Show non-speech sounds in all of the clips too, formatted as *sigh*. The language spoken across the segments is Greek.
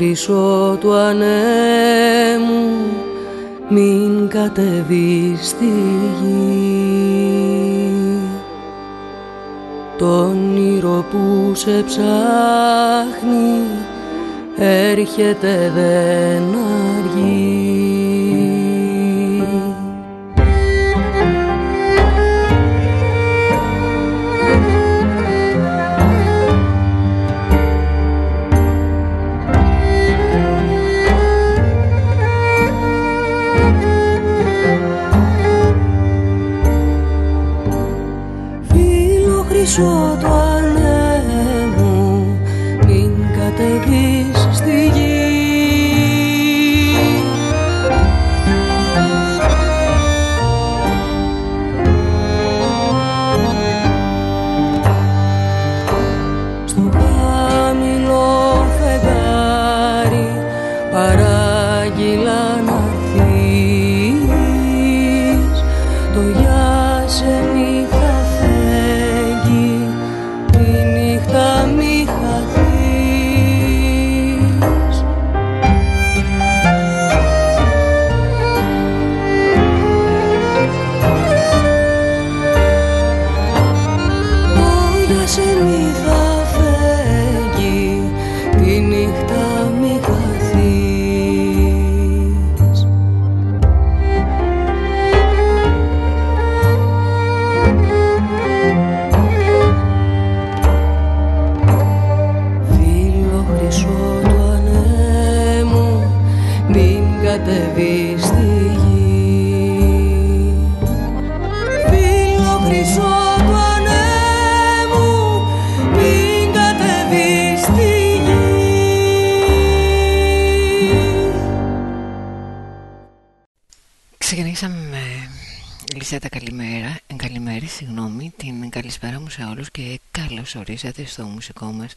Χρυσό του ανέμου μην κατεβείς στη γη. Το όνειρο που σε ψάχνει έρχεται δεν καλώς ορίσατε στο μουσικό μας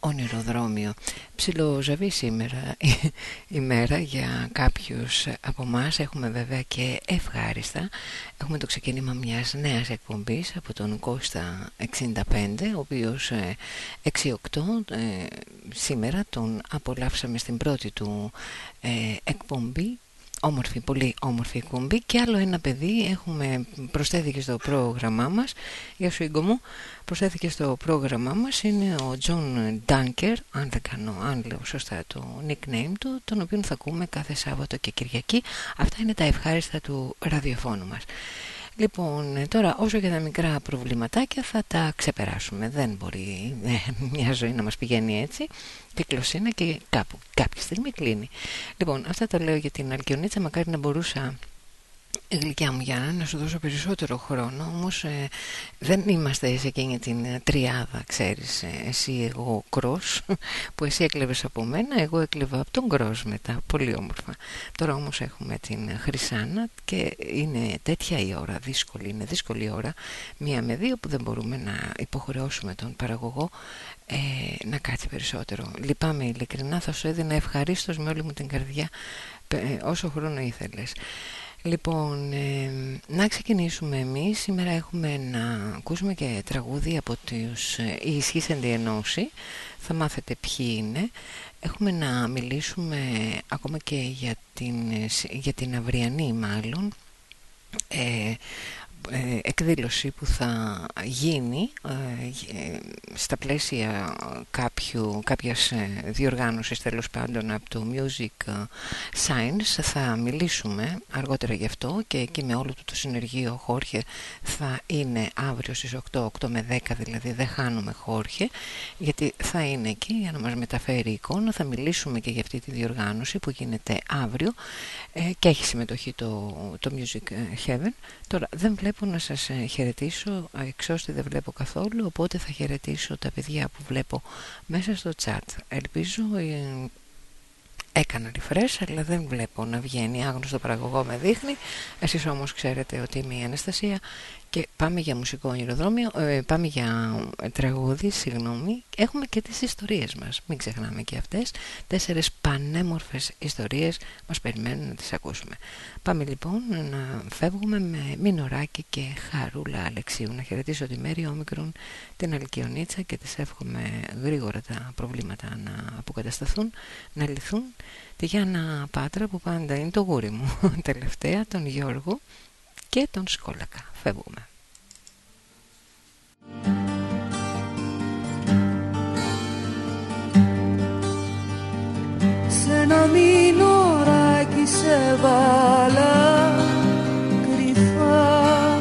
ονειροδρόμιο. Ψιλοζαβή σήμερα η μέρα για κάποιους από εμά έχουμε βέβαια και ευχάριστα. Έχουμε το ξεκίνημα μιας νέας εκπομπής από τον Κώστα 65, ο οποίος 6-8 ε, ε, σήμερα τον απολαύσαμε στην πρώτη του ε, εκπομπή Όμορφη, πολύ όμορφη κουμπί και άλλο ένα παιδί έχουμε προσθέθηκε στο πρόγραμμά μας. Γεια σου μου. Προσθέθηκε στο πρόγραμμά μας. Είναι ο Τζον Ντάνκερ αν δεν κάνω, αν λέω σωστά το nickname του τον οποίο θα ακούμε κάθε Σάββατο και Κυριακή. Αυτά είναι τα ευχάριστα του ραδιοφώνου μας Λοιπόν, ε, τώρα όσο και τα μικρά προβληματάκια θα τα ξεπεράσουμε. Δεν μπορεί ε, μια ζωή να μας πηγαίνει έτσι. Κυκλοσύνα και κάπου, κάποια στιγμή κλείνει. Λοιπόν, αυτά τα λέω για την Αλκιονίτσα. Μακάρι να μπορούσα γλυκιά μου Γιάννα να σου δώσω περισσότερο χρόνο όμως ε, δεν είμαστε σε εκείνη την ε, τριάδα ξέρεις ε, εσύ εγώ κρός που εσύ έκλεβες από μένα εγώ έκλεβα από τον κρός μετά. Πολύ όμορφα. Τώρα όμως έχουμε την Χρυσάνα και είναι τέτοια η ώρα δύσκολη είναι δύσκολη η ώρα μία με δύο που δεν μπορούμε να υποχρεώσουμε τον παραγωγό ε, να κάτσει περισσότερο. Λυπάμαι ειλικρινά θα σου έδινα ευχαρίστως με όλη μου την καρδιά όσο χρόνο ήθελες Λοιπόν, ε, να ξεκινήσουμε εμείς. Σήμερα έχουμε να ακούσουμε και τραγούδι από τους ε, η Ισχύς Ενδιενώση. Θα μάθετε ποιοι είναι. Έχουμε να μιλήσουμε ακόμα και για την, ε, για την αυριανή μάλλον. Ε, ε, εκδήλωση που θα γίνει ε, στα πλαίσια κάποιου, κάποιας ε, διοργάνωσης τέλος πάντων από το Music Science θα μιλήσουμε αργότερα γι' αυτό και εκεί με όλο το, το συνεργείο Χόρχε θα είναι αύριο στις 8, 8 με 10 δηλαδή δεν χάνουμε Χόρχε γιατί θα είναι εκεί για να μας μεταφέρει εικόνα. Θα μιλήσουμε και για αυτή τη διοργάνωση που γίνεται αύριο και έχει συμμετοχή το, το Music Heaven. Τώρα δεν βλέπω βλέπω να σας ε, χαιρετήσω εξώστη δεν βλέπω καθόλου οπότε θα χαιρετήσω τα παιδιά που βλέπω μέσα στο chat. Ελπίζω ε, έκανα refresh αλλά δεν βλέπω να βγαίνει άγνωστο παραγωγό με δείχνει. Εσείς όμως ξέρετε ότι είμαι η Αναστασία και πάμε για μουσικό ονειροδρόμιο, ε, πάμε για τραγούδι, συγγνώμη. Έχουμε και τις ιστορίες μας, μην ξεχνάμε και αυτές. Τέσσερες πανέμορφες ιστορίες μας περιμένουν να τις ακούσουμε. Πάμε λοιπόν να φεύγουμε με Μινωράκη και Χαρούλα Αλεξίου. Να χαιρετήσω τη Μέρη Όμικρον, την Αλκιονίτσα και τις εύχομαι γρήγορα τα προβλήματα να αποκατασταθούν, να λυθούν. Τη Γιάννα Πάτρα που πάντα είναι το γούρι μου *laughs* τελευταία, τον Γιώργο και τον Σκόλακα. Φεύγουμε. Σε ένα μηνωράκι σε βάλα κρυφά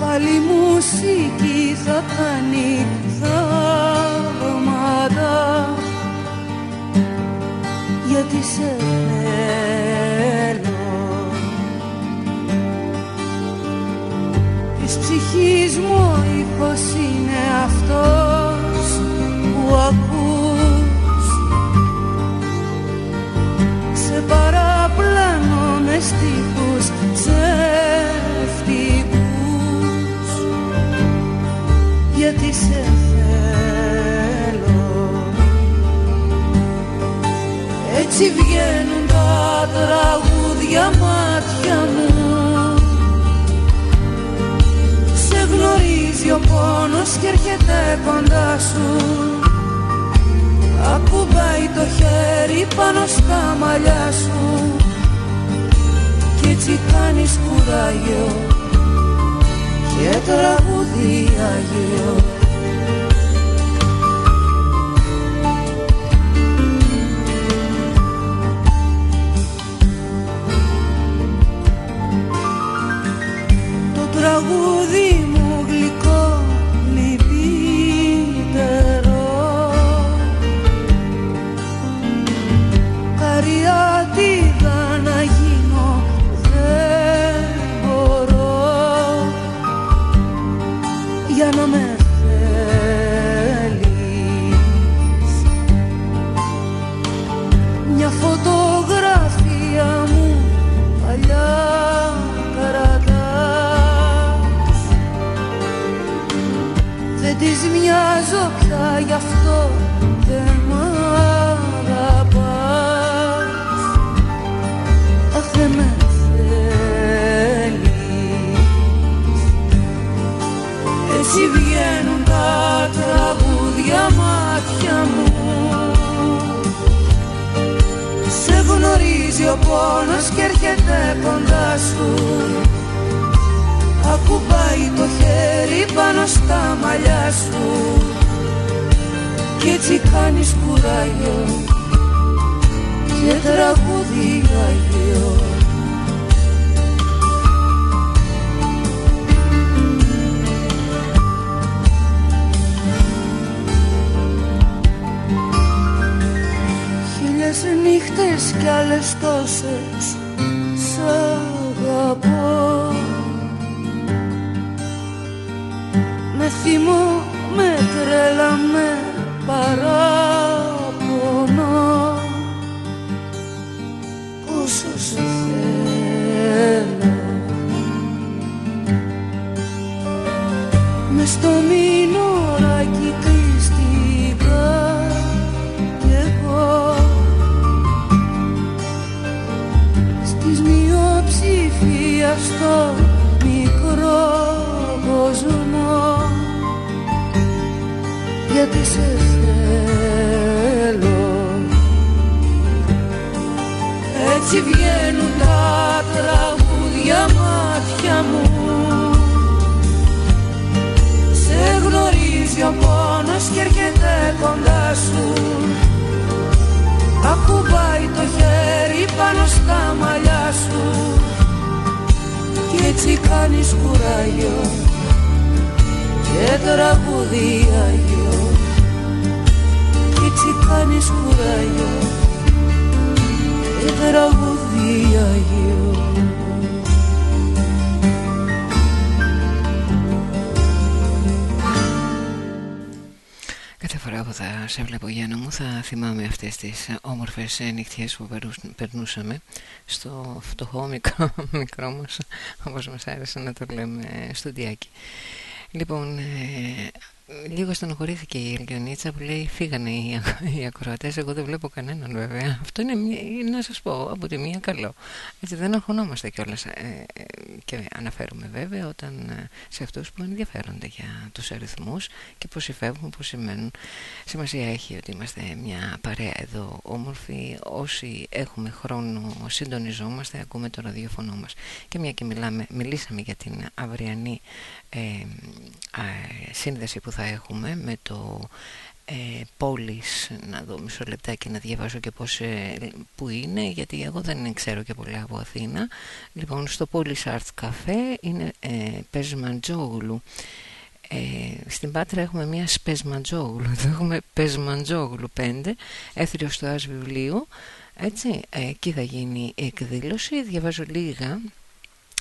Πάλι μουσική θα κάνει θαύματα γιατί σε θέλω ψυχής μου ο ήχος είναι αυτός που ακούς. Σε παραπλανώ μες στίχους ψεύτικους. Γιατί σε θέλω. Έτσι βγαίνουν τα τραγούδια μάτια μου γνωρίζει ο πόνος και έρχεται κοντά σου. Ακουμπάει το χέρι πάνω στα μαλλιά σου. Κι έτσι κάνεις κουράγιο και τραγούδι Άγιο τραγούδι μου της μοιάζω πια γι' αυτό δεν μ' αγαπάς. Αχ δεν με θέλεις. Έτσι βγαίνουν τα τραγούδια μάτια μου. Σε γνωρίζει ο πόνος και έρχεται κοντά σου. Ακουμπάει το χέρι πάνω στα μαλλιά σου. Κι έτσι κάνεις κουράγιο Και τραγούδι Αγίο Χίλιες νύχτες κι άλλες τόσες Σ' αγαπώ Με θυμό, με τρέλα, με παράπονο. Πόσο σε θέλω. Μες στο μήνωρακι κρίστηκα κι εγώ. Στις μειοψηφία στο γιατί σε θέλω. Έτσι βγαίνουν τα τραγούδια μάτια μου. Σε γνωρίζει ο πόνος και έρχεται κοντά σου. Ακουμπάει το χέρι πάνω στα μαλλιά σου. Κι έτσι κάνεις κουράγιο και τραγούδι Άγιο Κι έτσι κάνεις κουράγιο και τραγούδι Άγιο Κάθε φορά που θα σε βλέπω Γιάννα μου θα θυμάμαι αυτές τις όμορφες νυχτιές που περνούσαμε στο φτωχό μικρό, *laughs* μικρό μας όπως μας άρεσε να το λέμε στο διάκι. Λοιπόν, ε, Λίγο στενοχωρήθηκε η Ελγιονίτσα που λέει φύγανε οι, οι ακροατές, εγώ δεν βλέπω κανέναν βέβαια. Αυτό είναι, να σας πω, από τη μία καλό. Έτσι δεν αγχωνόμαστε κιόλας ε, ε, και αναφέρουμε βέβαια όταν ε, σε αυτούς που ενδιαφέρονται για τους αριθμούς και πώς φεύγουν, πώς σημαίνουν. Σημασία έχει ότι είμαστε μια παρέα εδώ όμορφη, όσοι έχουμε χρόνο συντονιζόμαστε, ακούμε το ραδιοφωνό μας. Και μια και μιλάμε, μιλήσαμε για την αυριανή ε, σύνδεση που θα έχουμε με το ε, πόλης να δω μισό λεπτάκι να διαβάσω και πώς, ε, που είναι γιατί εγώ δεν ξέρω και πολλά από Αθήνα. Λοιπόν στο πόλης Arts Cafe είναι ε, Πεσμαντζόγλου ε, στην Πάτρα έχουμε μια Σπεσμαντζόγλου *laughs* εδώ έχουμε Πεσμαντζόγλου 5 έθριο στο Άς βιβλίου. Έτσι, ε, εκεί θα γίνει η εκδήλωση. Διαβάζω λίγα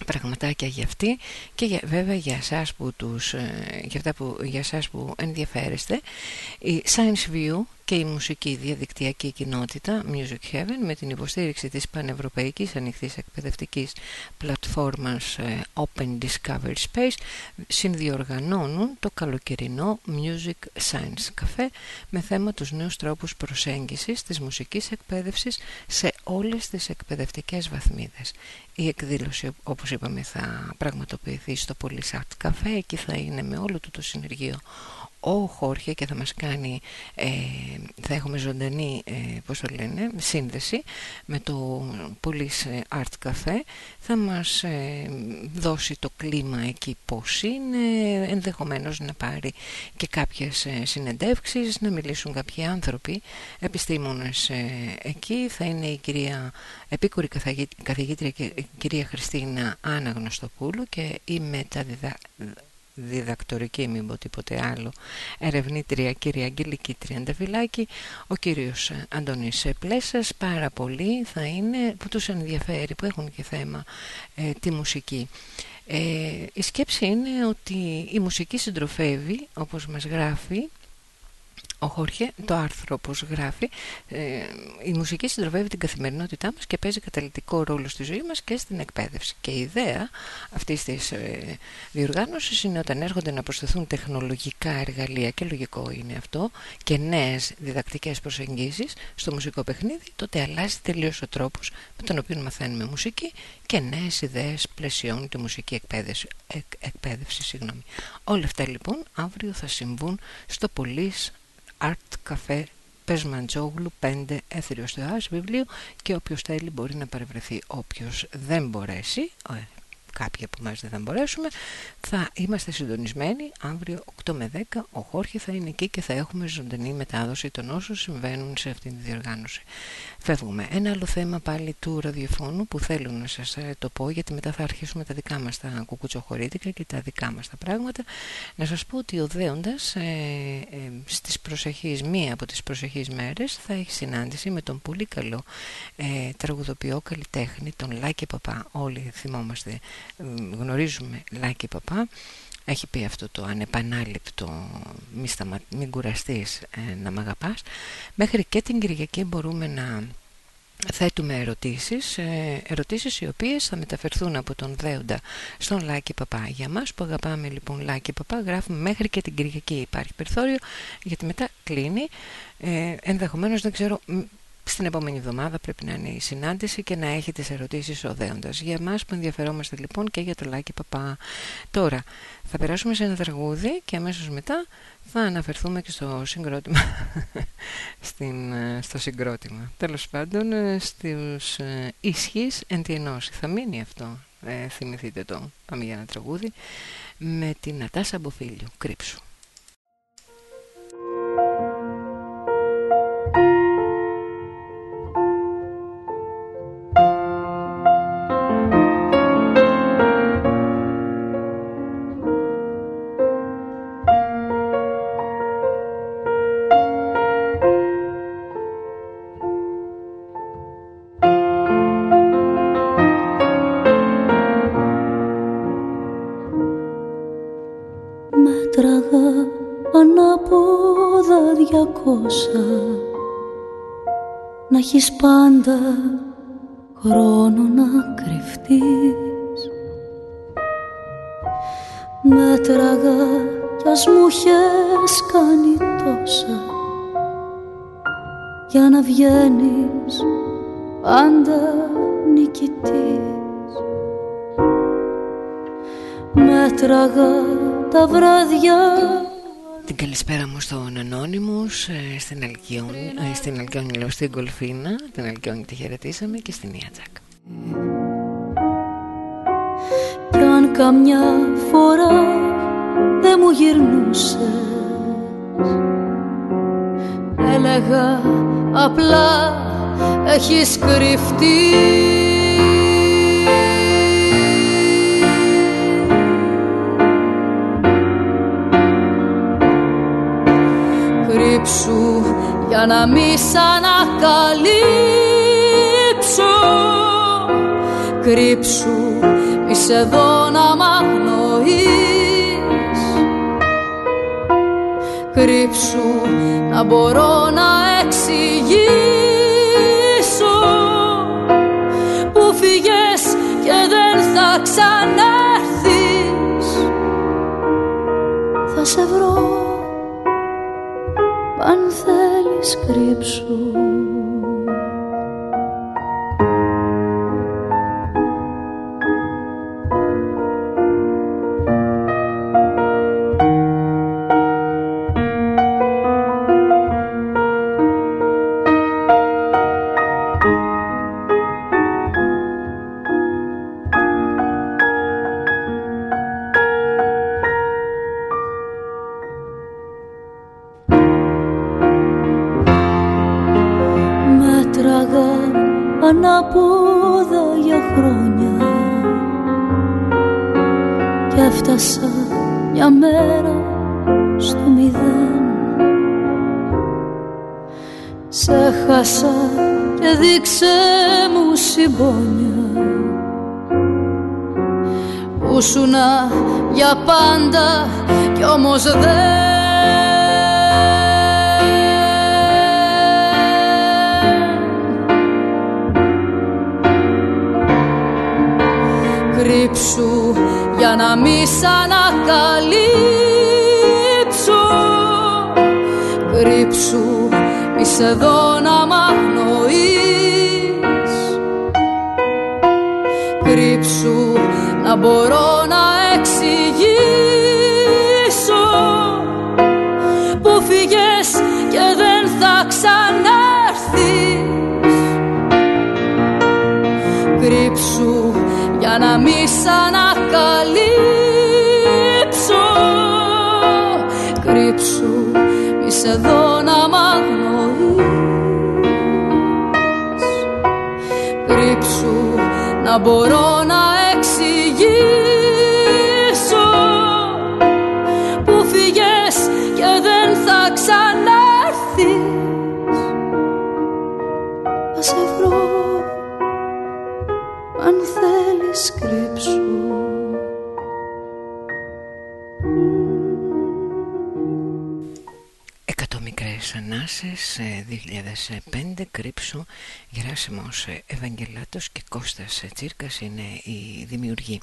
πραγματάκια για αυτή και για, βέβαια για εσάς που, τους, ε, για, αυτά που, για εσάς που ενδιαφέρεστε. Η Science View και η μουσική διαδικτυακή κοινότητα Music Heaven με την υποστήριξη της πανευρωπαϊκής ανοιχτής εκπαιδευτικής πλατφόρμας ε, Open Discovery Space συνδιοργανώνουν το καλοκαιρινό Music Science Cafe με θέμα τους νέους τρόπους προσέγγισης της μουσικής εκπαίδευσης σε όλες τις εκπαιδευτικές βαθμίδες. Η εκδήλωση όπως είπαμε θα πραγματοποιηθεί στο Polisart Cafe εκεί θα είναι με όλο το, το συνεργείο ο Χόρχε και θα μας κάνει, ε, θα έχουμε ζωντανή, ε, πώς το λένε, σύνδεση με το Police Art Cafe. Θα μας ε, δώσει το κλίμα εκεί πώς είναι, ενδεχομένως να πάρει και κάποιες ε, συνεντεύξεις, να μιλήσουν κάποιοι άνθρωποι, επιστήμονες ε, εκεί. Θα είναι η κυρία επίκουρη καθηγήτρια και η κυρία Χριστίνα Άννα Γνωστοπούλου και η μεταδιδα διδακτορική, μην πω τίποτε άλλο, ερευνήτρια κυρία Αγγελική Τριανταφυλάκη, ο κύριος Αντώνης Πλέσας, πάρα πολύ θα είναι που τους ενδιαφέρει, που έχουν και θέμα ε, τη μουσική. Ε, η σκέψη είναι ότι η μουσική συντροφεύει, όπως μας γράφει, ο Χόρχε, το άρθρο όπως γράφει, ε, η μουσική συντροφεύει την καθημερινότητά μας και παίζει καταλητικό ρόλο στη ζωή μας και στην εκπαίδευση. Και η ιδέα αυτής της ε, διοργάνωσης είναι όταν έρχονται να προσθεθούν τεχνολογικά εργαλεία και λογικό είναι αυτό και νέες διδακτικές προσεγγίσεις στο μουσικό παιχνίδι, τότε αλλάζει τελείως ο τρόπος με τον οποίο μαθαίνουμε μουσική και νέες ιδέες πλαισιών τη μουσική εκπαίδευση. εκπαίδευση συγγνώμη. Όλα αυτά λοιπόν αύριο θα συμβούν στο Police Art Cafe Πεσμαντζόγλου 5 έθριος θεάς βιβλίο και όποιος θέλει μπορεί να παρευρεθεί. Όποιος δεν μπορέσει ε, κάποιοι από εμάς δεν θα μπορέσουμε θα είμαστε συντονισμένοι. Αύριο 8 με 10 ο Χόρχη θα είναι εκεί και θα έχουμε ζωντανή μετάδοση των όσων συμβαίνουν σε αυτήν τη διοργάνωση φεύγουμε. Ένα άλλο θέμα πάλι του ραδιοφώνου που θέλω να σας ε, το πω γιατί μετά θα αρχίσουμε τα δικά μας τα κουκουτσοχωρίτικα και τα δικά μας τα πράγματα. Να σας πω ότι ο Δέοντας ε, ε, στις προσεχείς, μία από τις προσεχείς μέρες θα έχει συνάντηση με τον πολύ καλό ε, τραγουδοποιό καλλιτέχνη τον Λάκη Παπά. Όλοι θυμόμαστε γνωρίζουμε Λάκη Παπά έχει πει αυτό το ανεπανάληπτο μη, σταμα... μην κουραστείς ε, να μ' αγαπάς. Μέχρι και την Κυριακή μπορούμε να θέτουμε ερωτήσεις ε, ερωτήσεις οι οποίες θα μεταφερθούν από τον Δέοντα στον Λάκη Παπά. Για μας που αγαπάμε λοιπόν Λάκη Παπά γράφουμε μέχρι και την Κυριακή υπάρχει περιθώριο γιατί μετά κλείνει. Ε, ενδεχομένως δεν ξέρω στην επόμενη εβδομάδα πρέπει να είναι η συνάντηση και να έχει τις ερωτήσεις ο Δέοντας. Για εμάς που ενδιαφερόμαστε λοιπόν και για το Λάκη Παπά. Τώρα θα περάσουμε σε ένα τραγούδι και αμέσως μετά θα αναφερθούμε και στο συγκρότημα. *laughs* Στην, ε, στο συγκρότημα. Τέλος πάντων ε, στους ε, ισχύς εν τη ενώση. Θα μείνει αυτό. Ε, θυμηθείτε το. Πάμε για ένα τραγούδι με την Νατάσα Μποφίλιου. Κρύψου. Έχεις πάντα χρόνο να κρυφτείς. Μέτραγα κι ας μου είχες κάνει τόσα για να βγαίνεις πάντα νικητής. Μέτραγα τα βράδια την καλησπέρα μου στον Ανώνυμους, ε, στην Αλκιόνη, ε, στην Αλκιόνη λέω στην Κολφίνα, την Αλκιόνη τη χαιρετήσαμε και στην Ιατζάκ. Κι αν καμιά φορά δεν μου γυρνούσες Έλεγα απλά έχεις κρυφτεί κρύψου για να μη σ' ανακαλύψω. Κρύψου μη σε δω να μ' αγνοείς. Κρύψου να μπορώ να εξηγήσω Που φύγες και δεν θα ξανάρθεις. Θα σε βρω αν θέλεις κρύψου 2005 Κρύψου Γεράσιμος Ευαγγελάτος και Κώστας Τσίρκας είναι οι δημιουργοί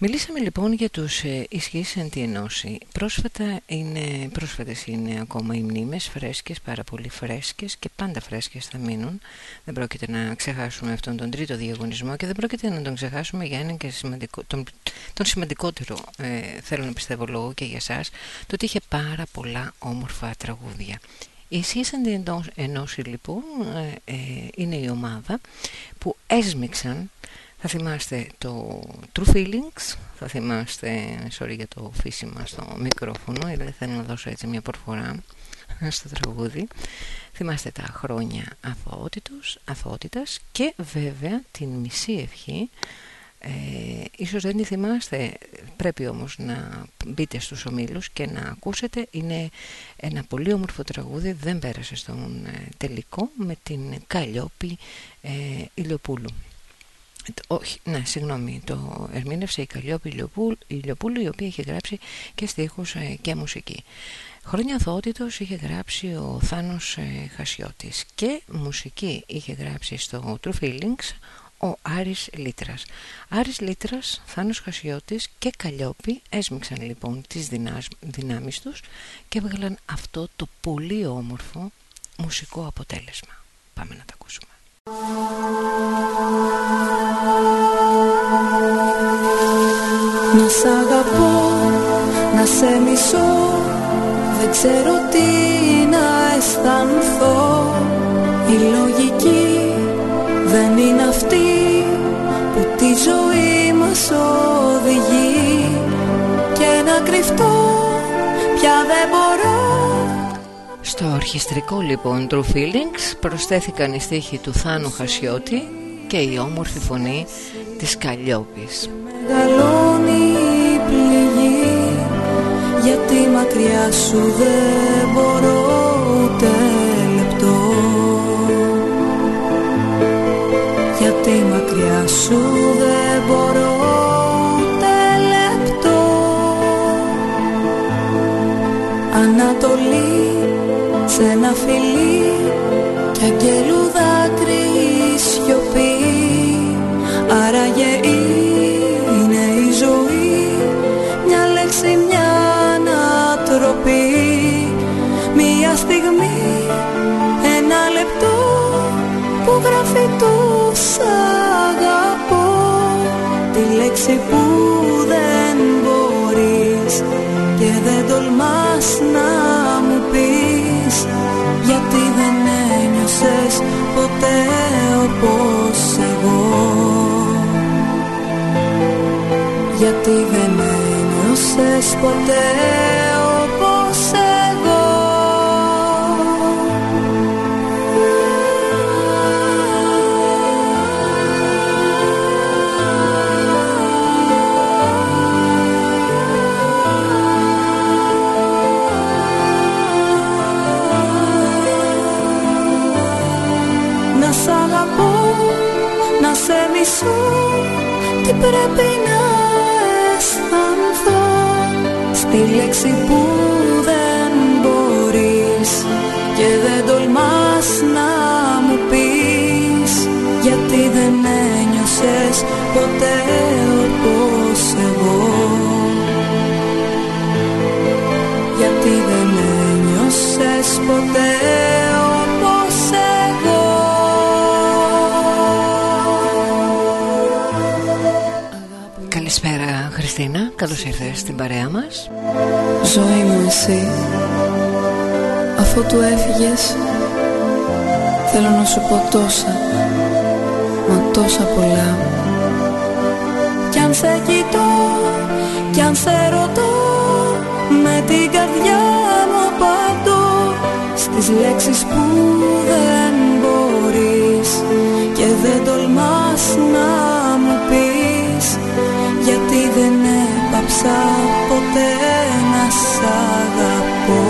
Μιλήσαμε λοιπόν για τους ε, ισχύς εν τη ενώση. Πρόσφατα είναι, πρόσφατες είναι ακόμα οι μνήμες, φρέσκες, πάρα πολύ φρέσκες και πάντα φρέσκες θα μείνουν. Δεν πρόκειται να ξεχάσουμε αυτόν τον τρίτο διαγωνισμό και δεν πρόκειται να τον ξεχάσουμε για έναν και σημαντικό, τον, τον σημαντικότερο, ε, θέλω να πιστεύω λόγο και για εσάς, το ότι είχε πάρα πολλά όμορφα τραγούδια. Η ισχύς εν ενώση λοιπόν ε, ε, είναι η ομάδα που έσμιξαν θα θυμάστε το True Feelings, θα θυμάστε, sorry για το φύσιμα στο μικρόφωνο, δεν θέλω να δώσω έτσι μια προφορά στο τραγούδι. Θυμάστε τα χρόνια αθωότητος, αθωότητας και βέβαια την μισή ευχή ε, ίσως δεν τη θυμάστε πρέπει όμως να μπείτε στους ομίλους και να ακούσετε είναι ένα πολύ όμορφο τραγούδι δεν πέρασε στον ε, τελικό με την Καλλιόπη ε, Ηλιοπούλου όχι, ναι, συγγνώμη, το ερμήνευσε η Καλλιόπη Ηλιοπούλου, η οποία είχε γράψει και στίχους ε, και μουσική. Χρόνια αθωότητος είχε γράψει ο Θάνος ε, Χασιώτης και μουσική είχε γράψει στο True Feelings ο Άρης Λίτρας. Άρης Λίτρας, Θάνος Χασιώτης και Καλλιόπη έσμιξαν λοιπόν τις δυνάμεις τους και έβγαλαν αυτό το πολύ όμορφο μουσικό αποτέλεσμα. Πάμε να τα ακούσουμε. Να σ' αγαπώ, να σε μισώ Δεν ξέρω τι να αισθανθώ Η λογική μας οδηγεί Και να κρυφτώ πια δεν μπορώ στο ορχιστρικό λοιπόν True Feelings προσθέθηκαν οι στίχοι του Θάνου Χασιώτη και η όμορφη φωνή της Καλλιόπης. Μεγαλώνει η πληγή γιατί μακριά σου δεν μπορώ ούτε λεπτό γιατί μακριά σου δεν μπορώ Ανατολή σε ένα φιλί κι αγγέλου δάκρυ σιωπή. Άραγε είναι η ζωή μια λέξη μια ανατροπή. Μια στιγμή ένα λεπτό που γράφει το σ' αγαπώ. Τη λέξη που δεν μπορείς και δεν τολμάς να μου πεις γιατί δεν ένιωσες ποτέ όπως εγώ. Γιατί δεν ένιωσες ποτέ να σε μισώ Τι πρέπει να αισθανθώ Στη λέξη που δεν μπορείς Και δεν τολμάς να μου πεις Γιατί δεν ένιωσες ποτέ όπως εγώ. Γιατί δεν ένιωσες ποτέ καλώς ήρθες στην παρέα μας. Ζωή μου εσύ. Αφού του έφυγες Θέλω να σου πω τόσα Μα τόσα πολλά. Κι αν σε κοιτώ, κι αν σε ρωτώ Με την καρδιά μου απαντώ Στις λέξεις που δεν μπορείς Και δεν τολμάς να έπαψα ποτέ να σ' αγαπώ.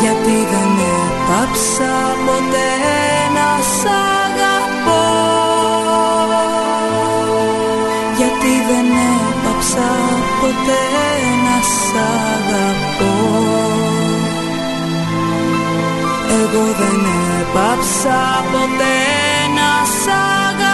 Γιατί δεν έπαψα ποτέ να σ' αγαπώ. Γιατί δεν έπαψα ποτέ να σ' αγαπώ. Εγώ δεν έπαψα ποτέ να σ' αγαπώ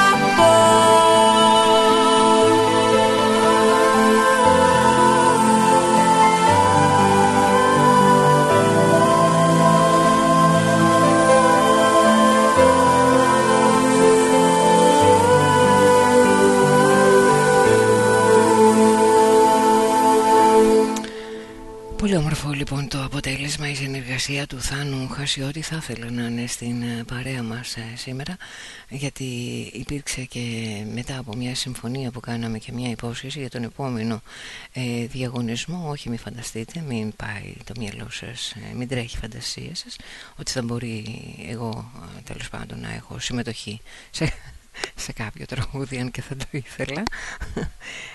λοιπόν το αποτέλεσμα, η συνεργασία του Θάνου Χασιώτη θα ήθελα να είναι στην ε, παρέα μας ε, σήμερα γιατί υπήρξε και μετά από μια συμφωνία που κάναμε και μια υπόσχεση για τον επόμενο ε, διαγωνισμό. Όχι μην φανταστείτε, μην πάει το μυαλό σας, ε, μην τρέχει η φαντασία σας ότι θα μπορεί εγώ τέλος πάντων να έχω συμμετοχή σε σε κάποιο τραγούδι αν και θα το ήθελα.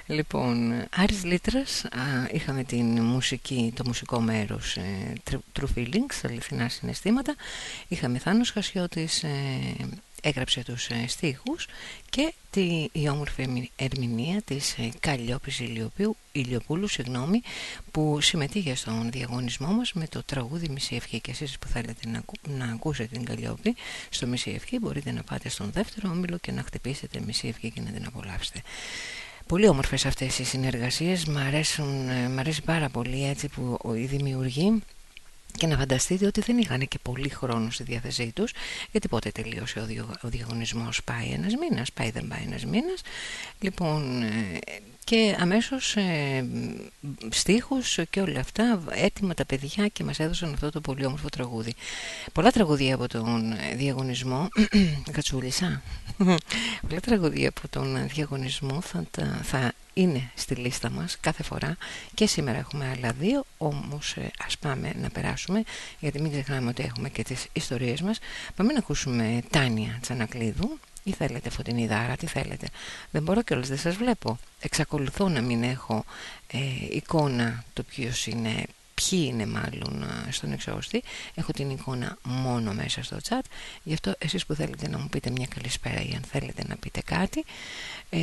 Λοιπόν Άρης Λίτρας είχαμε την μουσική, το μουσικό μέρος ε, True Feelings, αληθινά συναισθήματα. Είχαμε Θάνος Χασιώτης ε, έγραψε τους ε, στίχους και τη, η όμορφη ερμηνεία της ε, Καλλιόπης Ηλιοπίου, Ηλιοπούλου συγγνώμη, που συμμετείχε στον διαγωνισμό μας με το τραγούδι Μισή Ευχή και εσείς που θέλετε να, να ακούσετε την Καλλιόπη στο Μισή Ευχή μπορείτε να πάτε στον δεύτερο όμιλο και να χτυπήσετε Μισή Ευχή και να την απολαύσετε. Πολύ όμορφες αυτές οι συνεργασίες, μ' αρέσουν, ε, μ αρέσει πάρα πολύ έτσι που οι δημιουργοί και να φανταστείτε ότι δεν είχαν και πολύ χρόνο στη διάθεσή τους γιατί πότε τελείωσε ο, διο, ο διαγωνισμός πάει ένας μήνας, πάει δεν πάει ένας μήνας. Λοιπόν ε, και αμέσως ε, στίχους και όλα αυτά έτοιμα τα παιδιά και μας έδωσαν αυτό το πολύ όμορφο τραγούδι. Πολλά τραγουδία από τον διαγωνισμό. *clears throat* Κατσούλησα. *laughs* Πολλά τραγουδία από τον διαγωνισμό θα, θα είναι στη λίστα μας κάθε φορά. Και σήμερα έχουμε άλλα δύο όμως ε, ας πάμε να περάσουμε γιατί μην ξεχνάμε ότι έχουμε και τις ιστορίες μας. Πάμε να ακούσουμε Τάνια Τσανακλείδου ή θέλετε φωτεινή δάρα, τι θέλετε; Δεν μπορώ κιόλας, δεν σας βλέπω. Εξακολουθώ να μην έχω ε, εικόνα το ποιος είναι ποιοι είναι μάλλον στον εξώστη. Έχω την εικόνα μόνο μέσα στο chat. Γι' αυτό εσείς που θέλετε να μου πείτε μια καλησπέρα ή αν θέλετε να πείτε κάτι ε,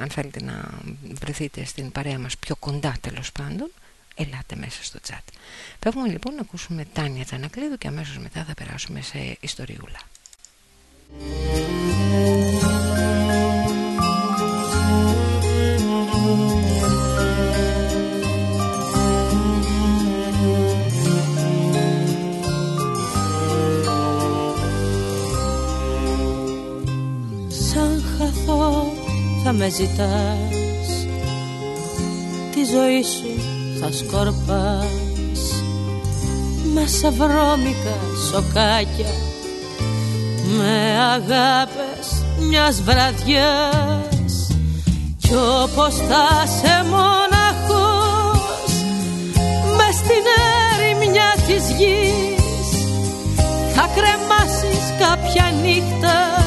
αν θέλετε να βρεθείτε στην παρέα μας πιο κοντά τέλος πάντων ελάτε μέσα στο chat. Φεύγουμε λοιπόν να ακούσουμε Τάνια Τσανακλείδου και αμέσως μετά θα περάσουμε σε ιστοριούλα θα με ζητάς. Τη ζωή σου θα σκορπάς. Μέσα βρώμικα σοκάκια Με αγάπες μιας βραδιάς. Κι όπως θα σε μοναχός Μες στην έρημιά της γης. Θα κρεμάσεις κάποια νύχτα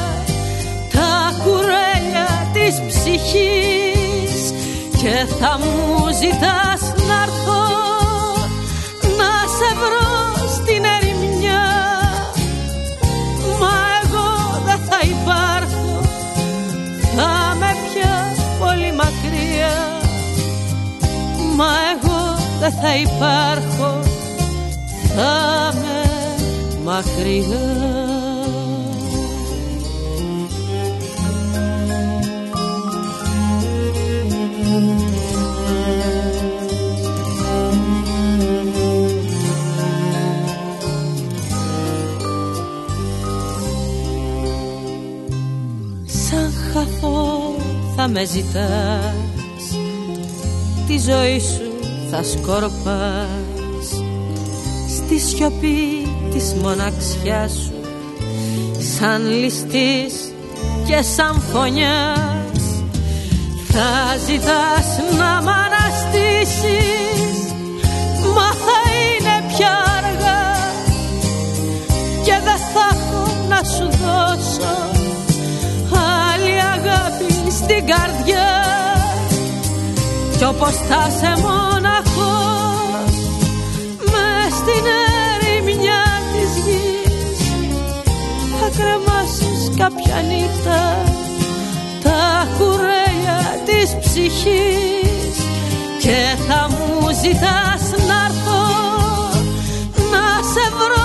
της ψυχής. Και θα μου ζητάς να έρθω να μα εγώ δεν θα υπάρχω. Θα με μακριά. Θα με ζητάς Τη ζωή σου θα σκορπάς. Στη σιωπή της μοναξιάς σου Σαν ληστής και σαν φωνιάς Θα ζητάς να μ' αναστήσεις. Μα θα είναι πια αργά Και δεν θα έχω να σου δώσω Άλλη αγάπη στην καρδιά Κι όπως θα σε μοναχός Μες στην ερημιά της γης Θα κρεμάσεις κάποια νύχτα Τα κουρέλια της ψυχής. Και θα μου ζητάς να έρθω Να σε βρω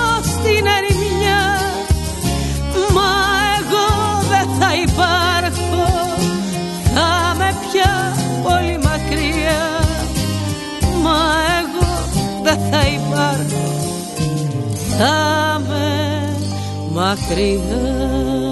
θα υπάρχω Θα με μακριά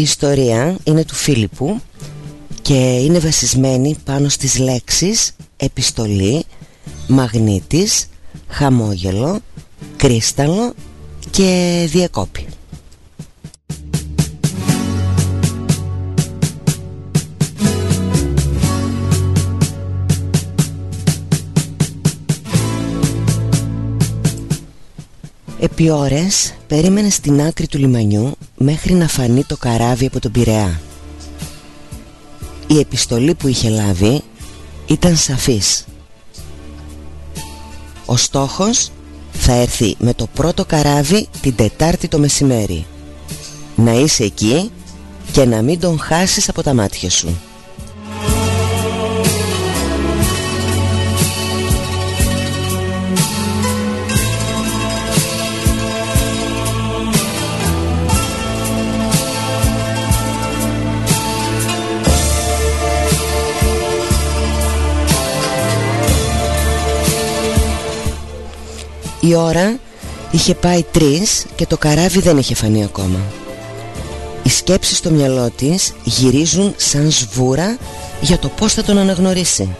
Η ιστορία είναι του Φίλιππου και είναι βασισμένη πάνω στις λέξεις επιστολή, μαγνήτης, χαμόγελο, κρίσταλο και διακόπη. Επί ώρες περίμενες στην άκρη του λιμανιού μέχρι να φανεί το καράβι από τον Πειραιά. Η επιστολή που είχε λάβει ήταν σαφής. Ο στόχος θα έρθει με το πρώτο καράβι την Τετάρτη το μεσημέρι. Να είσαι εκεί και να μην τον χάσεις από τα μάτια σου. Η ώρα είχε πάει τρεις και το καράβι δεν είχε φανεί ακόμα. Οι σκέψεις στο μυαλό της γυρίζουν σαν σβούρα για το πώς θα τον αναγνωρίσει.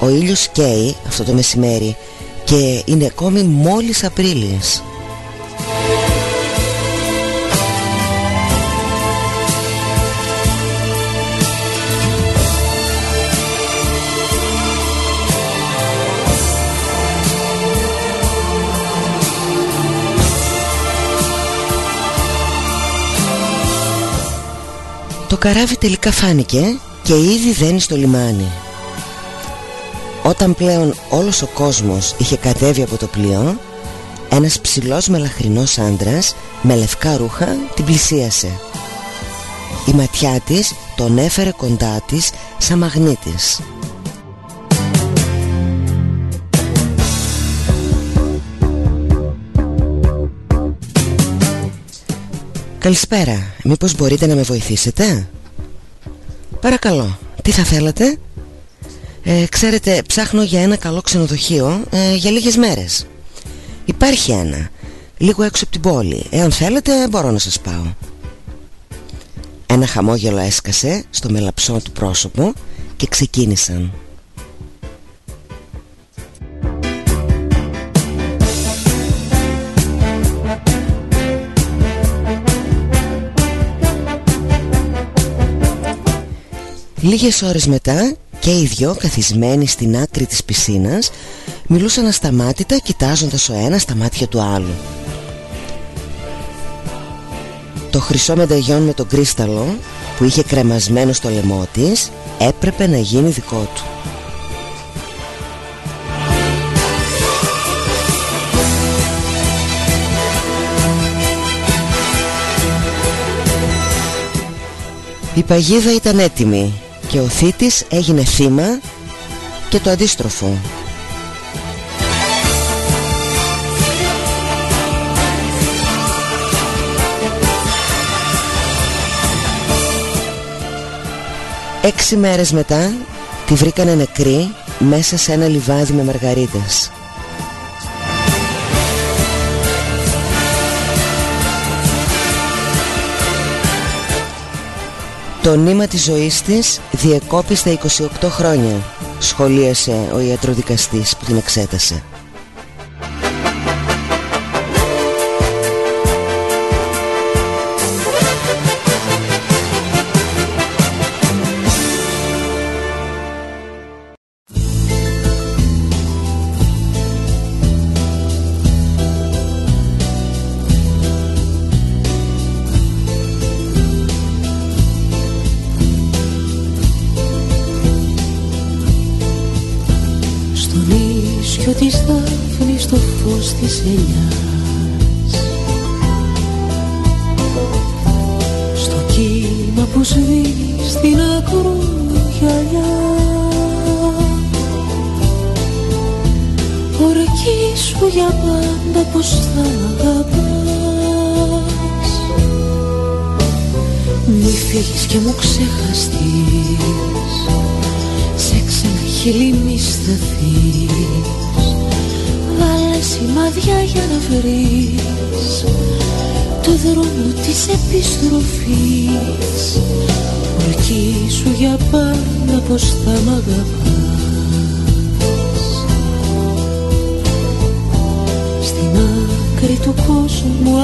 Ο ήλιος καίει αυτό το μεσημέρι και είναι ακόμη μόλις Απρίλης. Το καράβι τελικά φάνηκε και ήδη δένει στο λιμάνι. Όταν πλέον όλος ο κόσμος είχε κατέβει από το πλοίο Ένας ψηλός μελαχρινός άντρας με λευκά ρούχα την πλησίασε. Η ματιά της τον έφερε κοντά της σαν μαγνήτης Καλησπέρα, μήπως μπορείτε να με βοηθήσετε; Παρακαλώ, τι θα θέλατε; Ε, Ξέρετε, ψάχνω για ένα καλό ξενοδοχείο ε, για λίγες μέρες. Υπάρχει ένα, λίγο έξω από την πόλη. Εάν θέλετε μπορώ να σας πάω. Ένα χαμόγελο έσκασε στο μελαψό του πρόσωπο και ξεκίνησαν Λίγες ώρες μετά και οι δυο καθισμένοι στην άκρη της πισίνας μιλούσαν ασταμάτητα κοιτάζοντας ο ένας στα μάτια του άλλου. Το χρυσό μενταγιόν με τον κρίσταλο που είχε κρεμασμένο στο λαιμό της έπρεπε να γίνει δικό του Η παγίδα ήταν έτοιμη και ο θήτης έγινε θύμα και το αντίστροφο. Έξι μέρες μετά τη βρήκανε νεκρή μέσα σε ένα λιβάδι με μαργαρίτες Το νήμα της ζωής της διεκόπη στα 28 χρόνια Σχολίασε ο ιατροδικαστής που την εξέτασε αγαπάς. Στην άκρη του κόσμου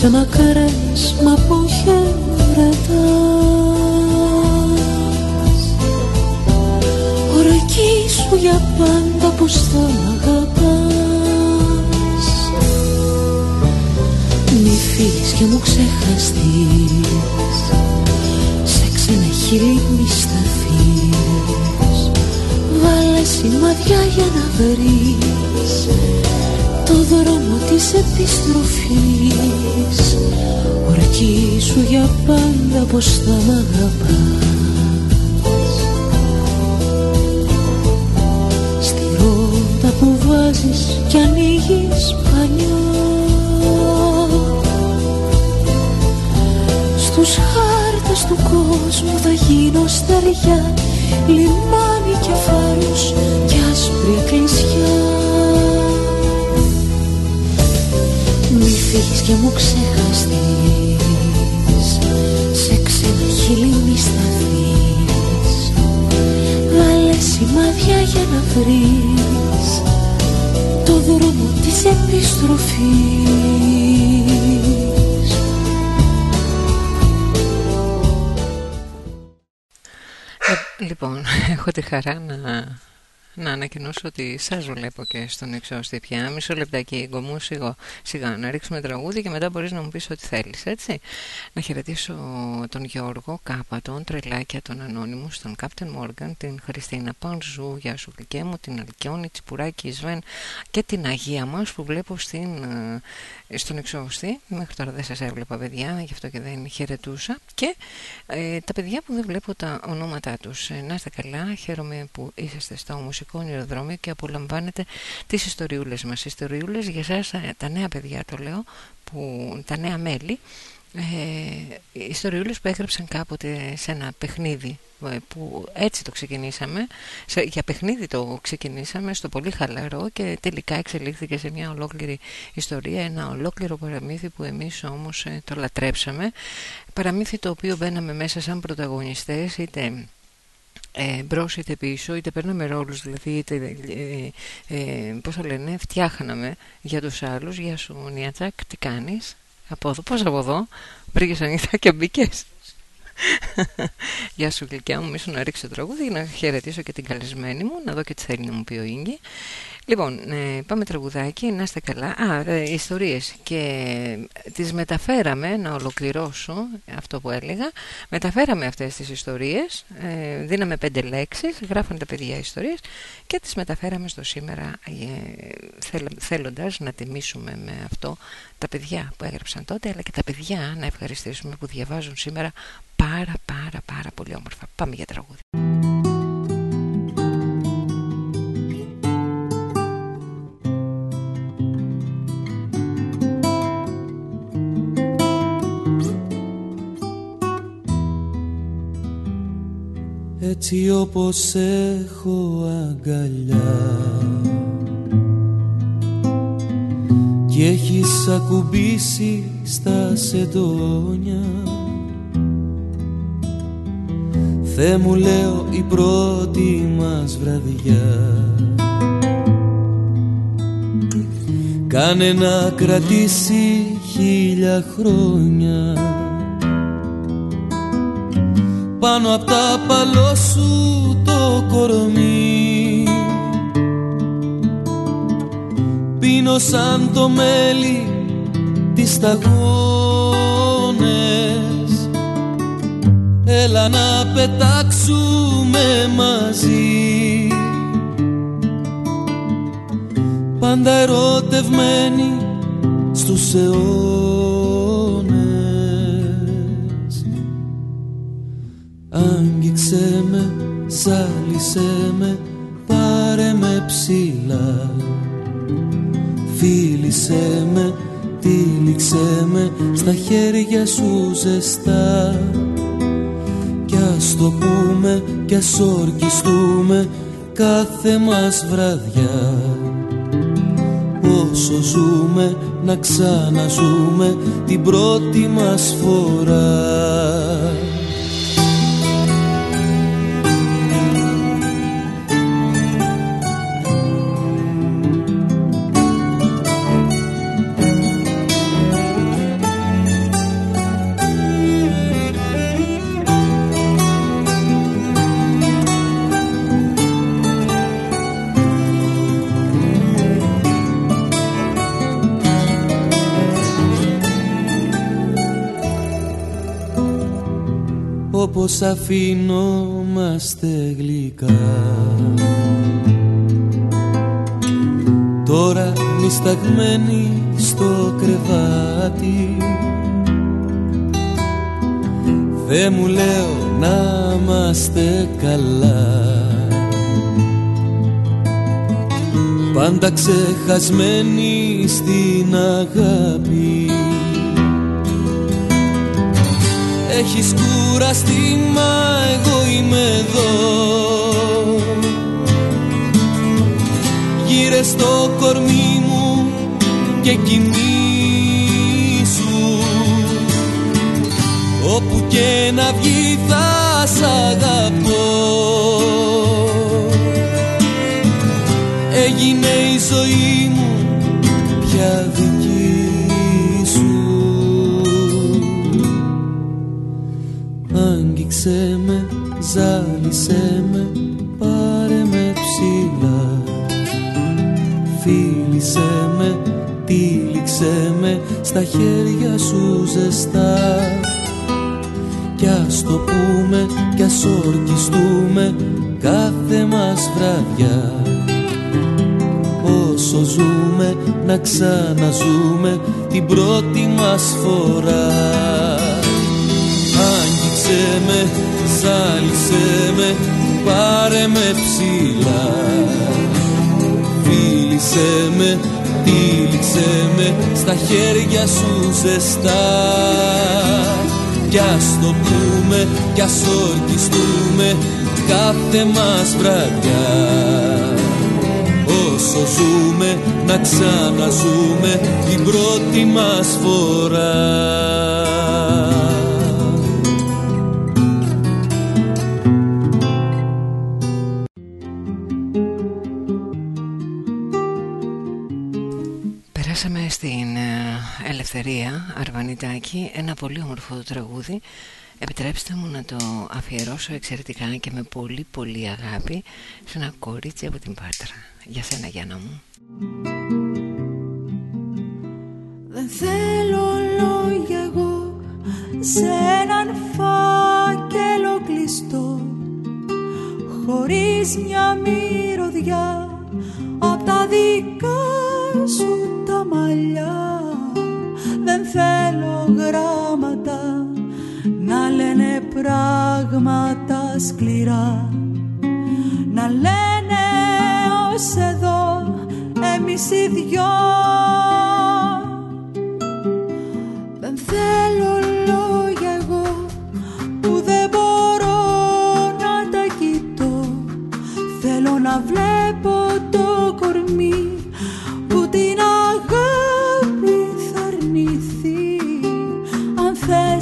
ξανακρες μα που χαιρετάς. Ωρα σου για πάντα πως θα αγαπάς. Μη φύγεις και μου ξεχαστείς. Σε ξένα χείλη μη σταθείς. Βάλε σημαδιά για να βρεις δρόμο της επιστροφής. Ορκίσου για πάντα πως θα μ' αγαπάς. Στη ρότα που βάζεις και ανοίγεις παλιό Στους χάρτες του κόσμου θα γίνω στεριά Λιμάνι κεφάλους κι άσπρη κλεισιά. φύγεις και μου ξεχαστείς. Σε ξένα χείλη μη Βάλε σημάδια για να βρεις Το δρόμο της επιστροφής. Ε, λοιπόν, *laughs* έχω τη χαρά να ότι σας βλέπω και στον εξώστη πια. Μισό λεπτάκι γκομού σιγά, σιγά να ρίξουμε τραγούδι και μετά μπορείς να μου πεις ό,τι θέλεις, έτσι. Να χαιρετήσω τον Γιώργο Κάπα, τον Τρελάκια, τον Ανώνυμου, τον Κάπτεν Μόργαν, την Χριστίνα Πανζού, γεια σου μου, την Αλκιόνη, Τσιπουράκη, Σβέν και την Αγία μας που βλέπω στην ε, στον εξώστη. Μέχρι τώρα δεν σας έβλεπα παιδιά, γι' αυτό και δεν χαιρετούσα. Και ε, τα παιδιά που δεν βλέπω τα ονόματά τους. Ε, να είστε καλά, χαίρομαι που είσαστε στο μουσικό νεροδρόμιο και απολαμβάνετε τις ιστοριούλες μας. Ιστοριούλες για σας, ε, τα νέα παιδιά το λέω, που, τα νέα μέλη ε, ιστοριούλες που έγραψαν κάποτε σε ένα παιχνίδι ε, που έτσι το ξεκινήσαμε σε, για παιχνίδι το ξεκινήσαμε στο πολύ χαλαρό και τελικά εξελίχθηκε σε μια ολόκληρη ιστορία ένα ολόκληρο παραμύθι που εμείς όμως ε, το λατρέψαμε παραμύθι το οποίο μπαίναμε μέσα σαν πρωταγωνιστές είτε ε, μπρος είτε πίσω είτε παίρναμε ρόλους δηλαδή είτε ε, ε, πώς το λένε φτιάχναμε για τους άλλους γεια σου Νιατσάκ τι κάνεις; Από εδώ πώς από εδώ; Βρήκες ανοιχτά και μπήκες; Γεια σου γλυκιά μου, μίσου να ρίξω τραγούδι να χαιρετήσω και την καλεσμένη μου, να δω και τις θέλει να μου πει ο Ίγκη. Λοιπόν, ε, πάμε τραγουδάκι, να είστε καλά. Α, ε, ιστορίες και τις μεταφέραμε, να ολοκληρώσω αυτό που έλεγα. Μεταφέραμε αυτές τις ιστορίες, ε, δίναμε πέντε λέξεις, γράφανε τα παιδιά ιστορίες και τις μεταφέραμε στο σήμερα ε, θέλοντας να τιμήσουμε με αυτό τα παιδιά που έγραψαν τότε, αλλά και τα παιδιά να ευχαριστήσουμε που διαβάζουν σήμερα πάρα πάρα πάρα πολύ όμορφα. Πάμε για τραγούδι. Έτσι όπως έχω αγκαλιά. Κι έχεις ακουμπήσει στα σεντόνια. Θεέ μου λέω η πρώτη μας βραδιά. Κάνε να κρατήσει χίλια χρόνια πάνω απ' τα παλό σου το κορμί. Πίνω σαν το μέλι τις σταγόνες έλα να πετάξουμε μαζί. Πάντα ερωτευμένοι στους αιώνες Άγγιξέ με, σάλισέ με, πάρε με ψηλά. Φίλησέ με, τύλιξέ με, στα χέρια σου ζεστά. Κι ας το πούμε, κι ας ορκιστούμε κάθε μας βραδιά. Όσο ζούμε, να ξαναζούμε την πρώτη μας φορά πως αφήνομαστε γλυκά. Τώρα νησταγμένοι στο κρεβάτι. Δε μου λέω να είμαστε καλά. Πάντα ξεχασμένοι στην αγάπη Έχεις κουραστεί μα εγώ είμαι εδώ. Γύρε στο κορμί μου και κοιμήσου. Όπου και να βγει θα σ' αγαπώ. Έγινε η ζωή μου πια Άγγιξέ με, ζάλισέ με, πάρε με ψηλά. Φίλησέ με, τύλιξέ με, στα χέρια σου ζεστά. Κι ας το πούμε, κι ας ορκιστούμε κάθε μας βραδιά. Όσο ζούμε, να ξαναζούμε την πρώτη μας φορά Φίλησέ με, ζάλισέ με, πάρε με ψηλά. Φίλησέ με, τύλιξε με στα χέρια σου ζεστά. Κι ας το πούμε κι ας ορκιστούμε κάθε μας βραδιά. Όσο ζούμε να ξαναζούμε την πρώτη μας φορά Αρβανιτάκη ένα πολύ όμορφο τραγούδι. Επιτρέψτε μου να το αφιερώσω εξαιρετικά και με πολύ πολύ αγάπη σε ένα κορίτσι από την Πάτρα. Για σένα Γιάννα μου. Δεν θέλω λόγια εγώ σε έναν φάκελο κλειστό χωρίς μια μυρωδιά απ' τα δικά σου τα μαλλιά δεν θέλω γράμματα να λένε πράγματα σκληρά. Να λένε ως εδώ εμείς οι δυο. Δεν θέλω λόγια εγώ που δεν μπορώ να τα κοιτώ. Θέλω να βλέπω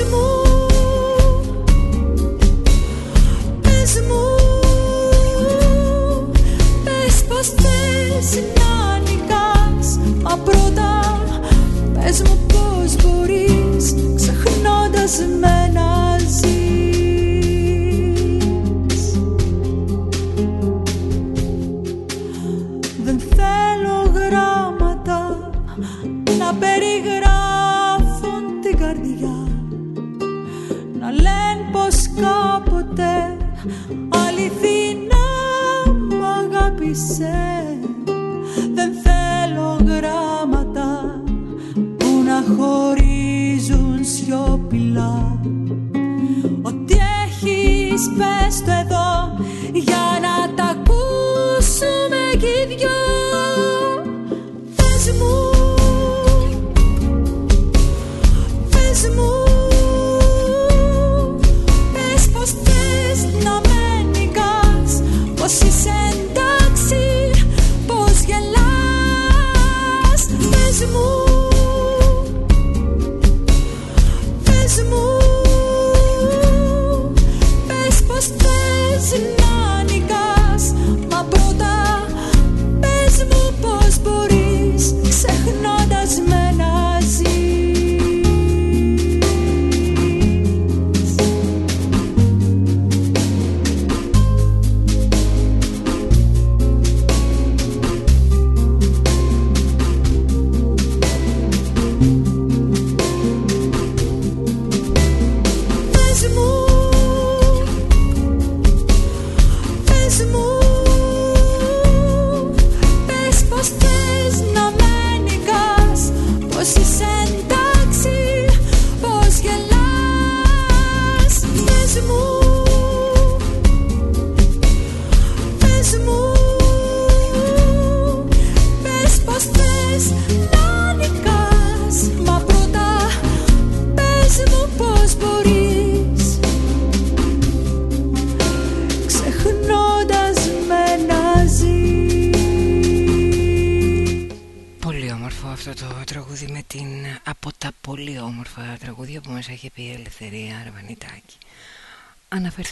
smooth.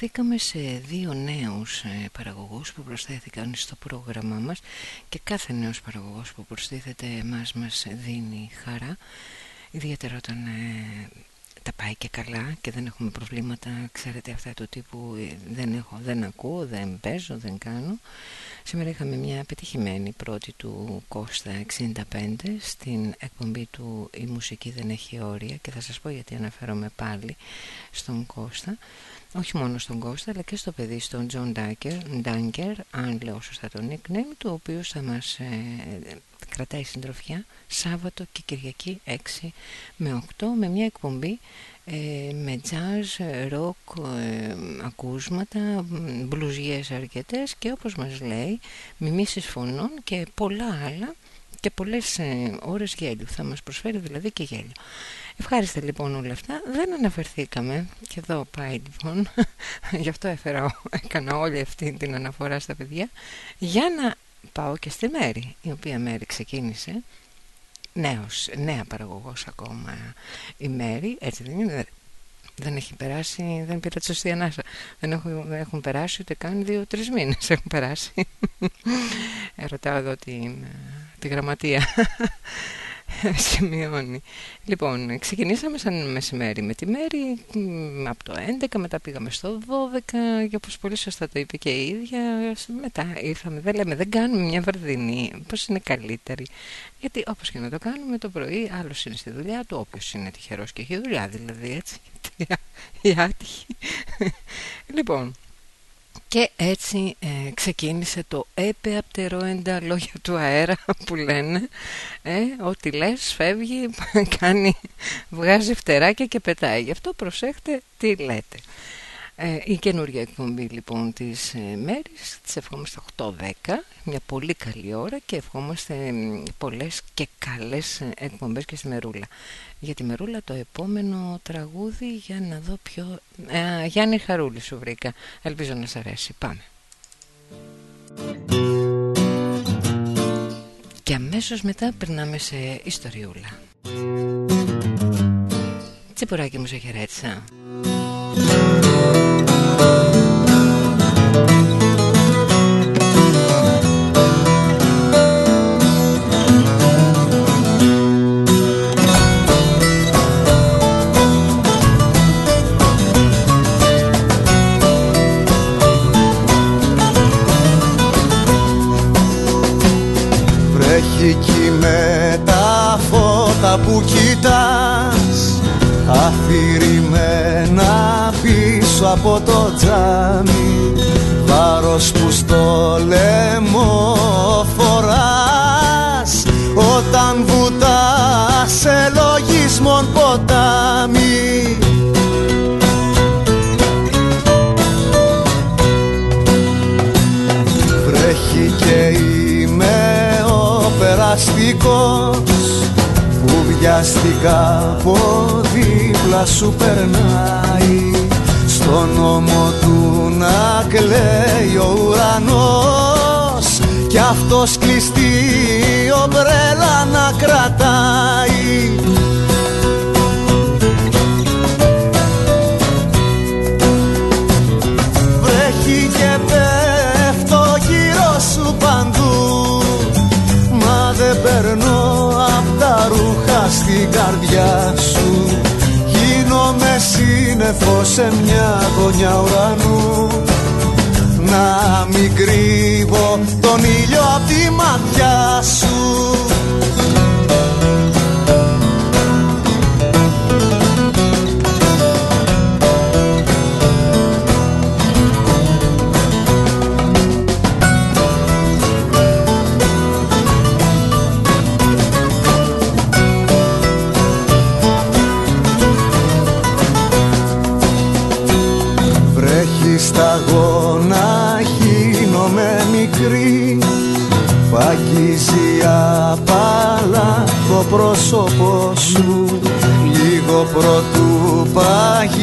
Αναφερθήκαμε σε δύο νέους ε, παραγωγούς που προσθέθηκαν στο πρόγραμμά μας και κάθε νέος παραγωγός που προσθέθεται μας μας δίνει χαρά ιδιαίτερα όταν ε, τα πάει και καλά και δεν έχουμε προβλήματα. Ξέρετε αυτά του τύπου ε, δεν, έχω, δεν ακούω, δεν παίζω, δεν κάνω σήμερα είχαμε μια πετυχημένη πρώτη του Κώστα 65 στην εκπομπή του «Η μουσική δεν έχει όρια» και θα σας πω γιατί αναφέρομαι πάλι στον Κώστα. Όχι μόνο στον Κώστα αλλά και στο παιδί στον Τζον Ντάγκερ αν λέω σωστά το nickname του ο οποίος θα μας ε, κρατάει συντροφιά Σάββατο και Κυριακή 6 με 8 με μια εκπομπή ε, με jazz, rock, ε, ακούσματα, bluesιές αρκετές και όπως μας λέει μιμήσεις φωνών και πολλά άλλα και πολλές ε, ώρες γέλιου. Θα μας προσφέρει δηλαδή και γέλιο. Ευχάριστα λοιπόν όλα αυτά. Δεν αναφερθήκαμε και εδώ πάει λοιπόν. *laughs* Γι' αυτό έφερα, έκανα όλη αυτή την αναφορά στα παιδιά για να πάω και στη Μέρη η οποία Μέρη ξεκίνησε νέος, νέα παραγωγός ακόμα η Μέρη έτσι δεν είναι δεν έχει περάσει, δεν πήρα τη σωστή ανάσα. Δεν έχουν, έχουν περάσει ούτε καν δύο-τρεις μήνες έχουν περάσει. Ρωτάω εδώ την, τη γραμματεία. *laughs* σημειώνει. Λοιπόν, ξεκινήσαμε σαν μεσημέρι με τη μέρη, από το 11, μετά πήγαμε στο 12 και όπως πολύ σωστά το είπε και η ίδια, μετά ήρθαμε, δεν λέμε, δεν κάνουμε μια βαρδινή, πώς είναι καλύτερη. Γιατί όπως και να το κάνουμε το πρωί, άλλος είναι στη δουλειά του, όποιος είναι τυχερός και έχει δουλειά δηλαδή, έτσι, οι άτυχοι. *laughs* λοιπόν, και έτσι ε, ξεκίνησε το έπεαπτερόεντα λόγια του αέρα *laughs* που λένε ε, Ό,τι λες φεύγει, *laughs* κάνει, βγάζει φτεράκια και πετάει Γι' αυτό προσέχτε τι λέτε. ε, η καινούργια εκπομπή λοιπόν της ε, Μέρης της ευχόμαστε 8-10 μια πολύ καλή ώρα και ευχόμαστε πολλές και καλές ε, εκπομπές και στη Μερούλα. Για τη Μερούλα το επόμενο τραγούδι για να δω ποιο ε, Γιάννη Χαρούλη σου βρήκα. Ελπίζω να σας αρέσει. Πάμε. Και αμέσως μετά περνάμε σε ιστοριούλα. Τσιπουράκι μου σε χαιρέτησα Βρέχει με τα φώτα που κοιτάς αφηρημένα πίσω από το τζάμι. Βάρος που στο λαιμό φοράς. Όταν βουτάς σε λογισμόν ποτάμι. Βρέχει και είμαι ο περαστικός. Που βιαστικά από δίπλα σου περνάει στον νόμο του να κλαίει ο ουρανός κι αυτός κλειστή ομπρέλα να κρατάει. Βρέχει και πέφτω γύρω σου παντού μα δεν περνώ απ' τα ρούχα στην καρδιά σου. γίνομαι σύννεφο σε μια γωνιά ουρανού. Να μην κρύβω τον ήλιο απ' τη ματιά σου απαλά το πρόσωπος σου. Λίγο πρωτού παγιδευτεί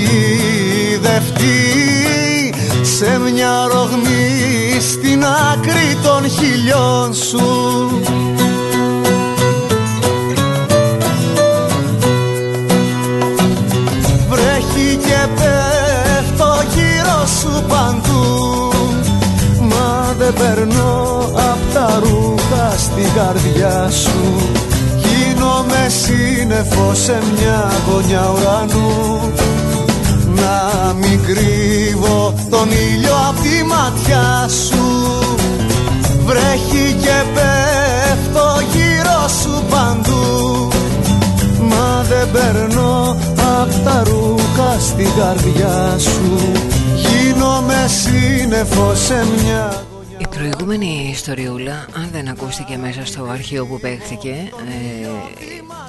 Σε μια ρογμή στην άκρη των χιλιών σου. Βρέχει και πέφτω γύρω σου παντού. Μα δεν περνώ απ' τα ρούχα στην καρδιά σου. Γίνομαι με σύννεφο σε μια γωνιά ουρανού. Να μην κρύβω τον ήλιο απ' τη ματιά σου. Βρέχει και πέφτω γύρω σου παντού. Μα δεν περνώ απ' τα ρούχα στην καρδιά σου. Γίνομαι σύννεφο σε μια η προηγούμενη ιστοριούλα, αν δεν ακούστηκε μέσα στο αρχείο που παίχθηκε, ε,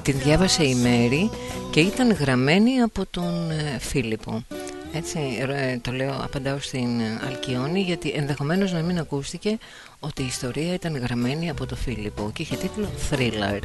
την διάβασε η Μέρη και ήταν γραμμένη από τον ε, Φίλιππο. Έτσι, ε, το λέω, απαντάω στην Αλκιόνη γιατί ενδεχομένως να μην ακούστηκε ότι η ιστορία ήταν γραμμένη από τον Φίλιππο και είχε τίτλο Thriller.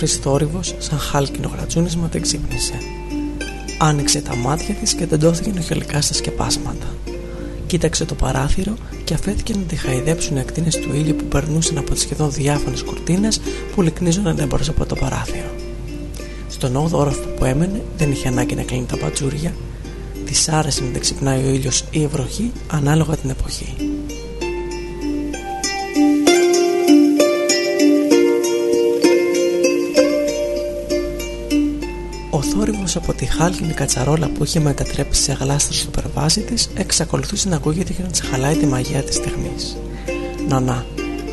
Ελαφρύς θόρυβος σαν χάλκινο γρατζούνισμα την ξύπνησε. Άνοιξε τα μάτια της και τεντώθηκε νοχελικά στα σκεπάσματα. Κοίταξε το παράθυρο και αφέθηκε να τη χαϊδέψουν οι ακτίνες του ήλιου που περνούσαν από τις σχεδόν διάφανες κουρτίνες που λυκνίζονταν έμπορες από το παράθυρο. Στον 8ο όροφο που έμενε δεν είχε ανάγκη να κλείνει τα μπατζούρια. Της άρεσε να την ξυπνάει ο ήλιος ή η βροχή ανάλογα την εποχή. Ο θόρυβο από τη χάλκινη κατσαρόλα που είχε μετατρέψει σε γλάστρο στο περβάζι της εξακολουθούσε να ακούγεται και να τη χαλάει τη μαγεία της στιγμής. Νανά,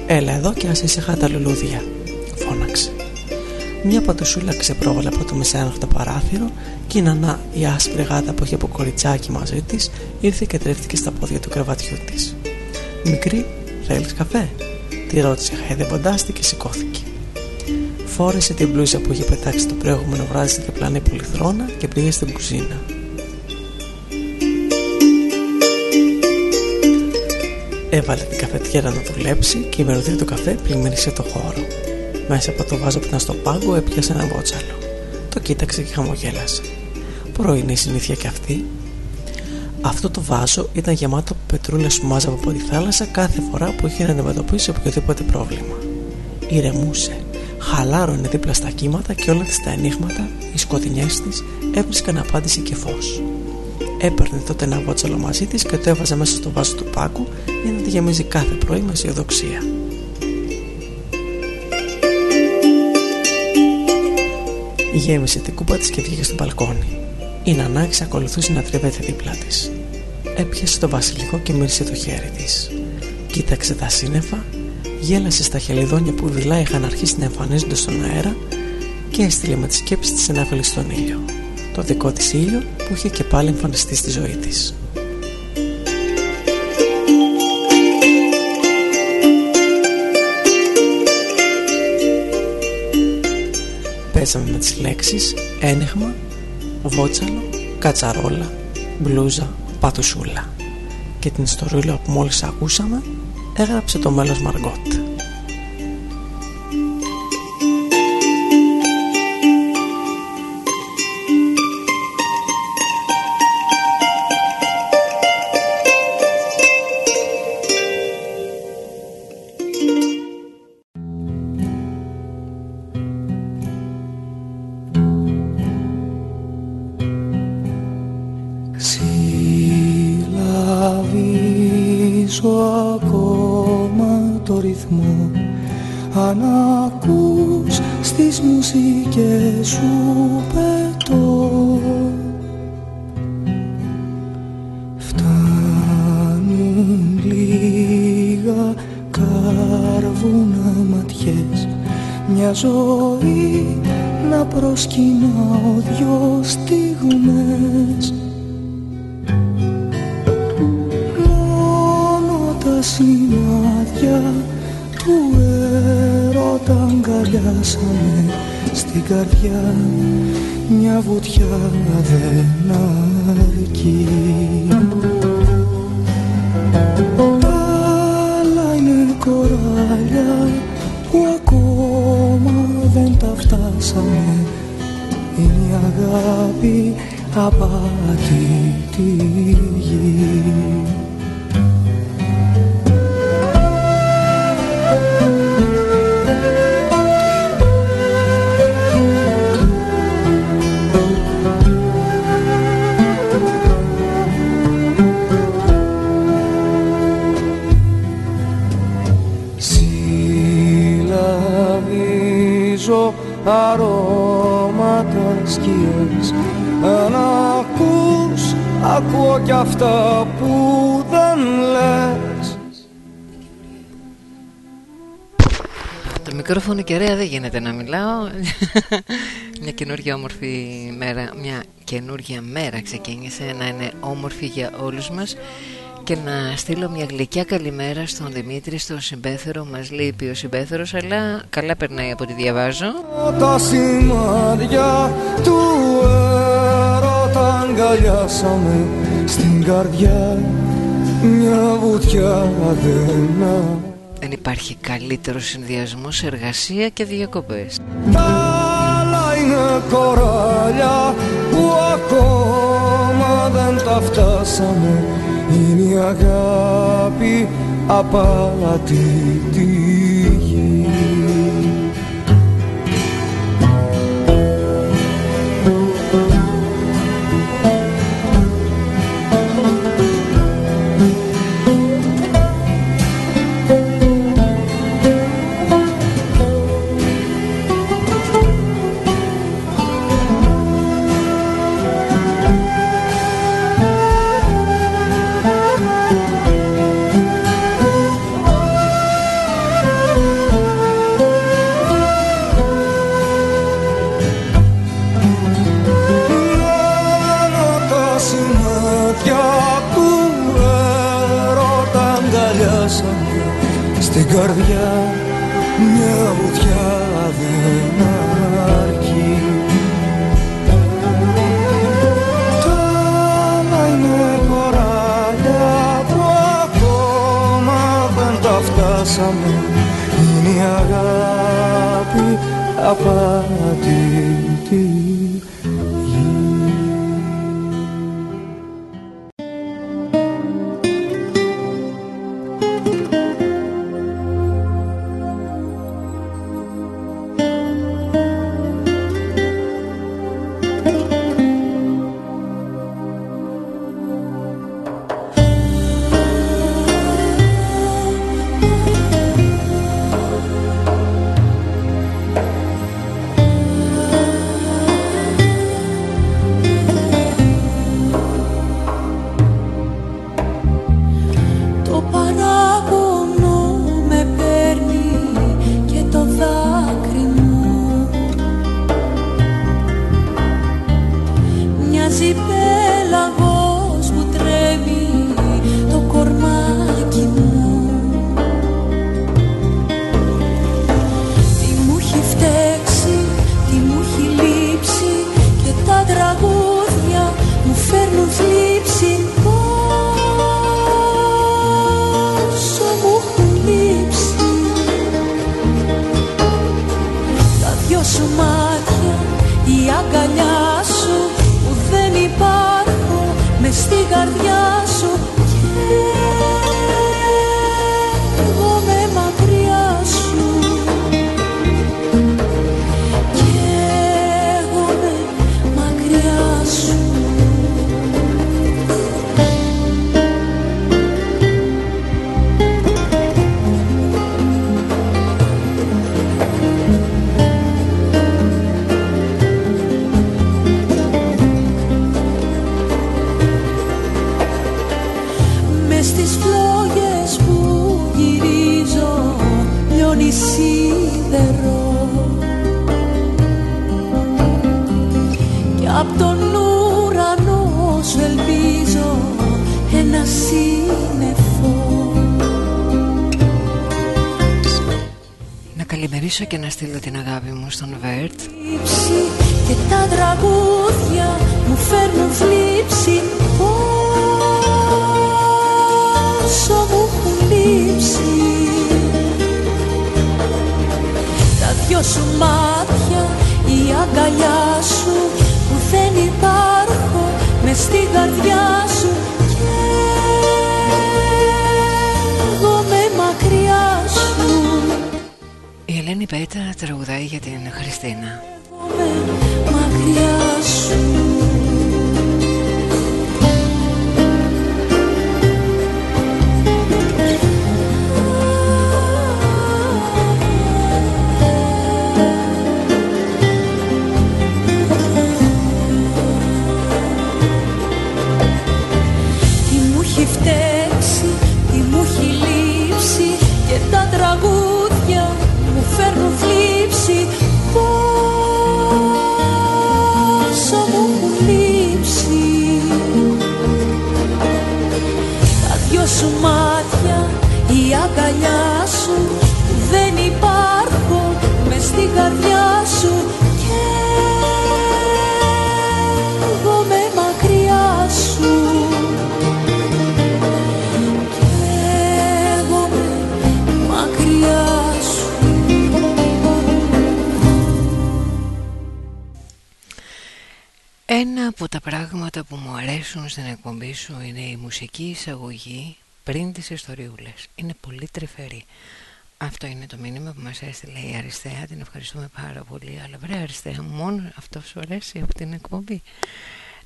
έλα εδώ και ας ήσυχα τα λουλούδια, φώναξε. Μια πατουσούλα ξεπρόβαλε από το μεσάνυχτο παράθυρο και η Νανά, η άσπρη γάτα που είχε από κοριτσάκι μαζί της, ήρθε και τρέφτηκε στα πόδια του κρεβατιού της. Μικρή, θέλεις καφέ, τη ρώτησε χαϊδεύοντά της και σηκώθηκε. Φόρεσε την μπλούζα που είχε πετάξει το προηγούμενο βράδυ στην διπλανή πολυθρόνα και πήγε στην κουζίνα. Έβαλε την καφετιέρα να δουλέψει και η μυρωδία του καφέ πλημμύρισε το χώρο. Μέσα από το βάζο που ήταν στο πάγκο έπιασε ένα βότσαλο. Το κοίταξε και χαμογέλασε. Πρωινή συνήθεια κι αυτή. Αυτό το βάζο ήταν γεμάτο πετρούλε που μάζαβε από τη θάλασσα κάθε φορά που είχε να αντιμετωπίσει οποιοδήποτε πρόβλημα. Ηρεμούσε χαλάρωνε δίπλα στα κύματα και όλα τις τα ενίγματα, οι σκοτεινιές της, έβρισκαν απάντηση και φως. Έπαιρνε τότε ένα βότσαλο μαζί της και το έβαζε μέσα στο βάζο του πάκου για να τη γεμίζει κάθε πρωί με αισιοδοξία. Γέμισε την κούπα της και βγήκε στο μπαλκόνι. Η Νανά ακολουθούσε να τριβέται δίπλα της. Έπιασε το βασιλικό και μύρισε το χέρι της. Κοίταξε τα σύννεφα γέλασε στα χελιδόνια που δειλά είχαν αρχίσει να εμφανίζονται στον αέρα και έστειλε με τη σκέψη της ένα στον ήλιο. Το δικό της ήλιο που είχε και πάλι εμφανιστεί στη ζωή της. Παίζαμε με τις λέξεις ένιγμα, βότσαλο, κατσαρόλα, μπλούζα, πατουσούλα και την ιστορία που μόλις ακούσαμε έγραψε το μέλος Μαργκότ. Μιλάω *laughs* Μια καινούργια όμορφη μέρα Μια καινούργια μέρα ξεκίνησε να είναι όμορφη για όλους μας και να στείλω μια γλυκιά καλημέρα στον Δημήτρη, στον συμπέθερο. Μας λείπει ο συμπέθερος, αλλά καλά περνάει από ό,τι διαβάζω. Τα σημάδια του έρωτα αγκαλιάσαμε στην καρδιά μια βουτιά αδένα. Δεν υπάρχει καλύτερος συνδυασμός σε εργασία και διακοπές. Τα άλλα είναι κοράλια που ακόμα δεν τα φτάσαμε είναι η αγάπη απατητή εκπομπή σου είναι η μουσική εισαγωγή πριν τις ιστοριούλες. Είναι πολύ τρυφερή. Αυτό είναι το μήνυμα που μας έστειλε η Αριστεία, την ευχαριστούμε πάρα πολύ. Αλλά βρε Αριστεία, μόνο αυτό σου αρέσει από την εκπομπή.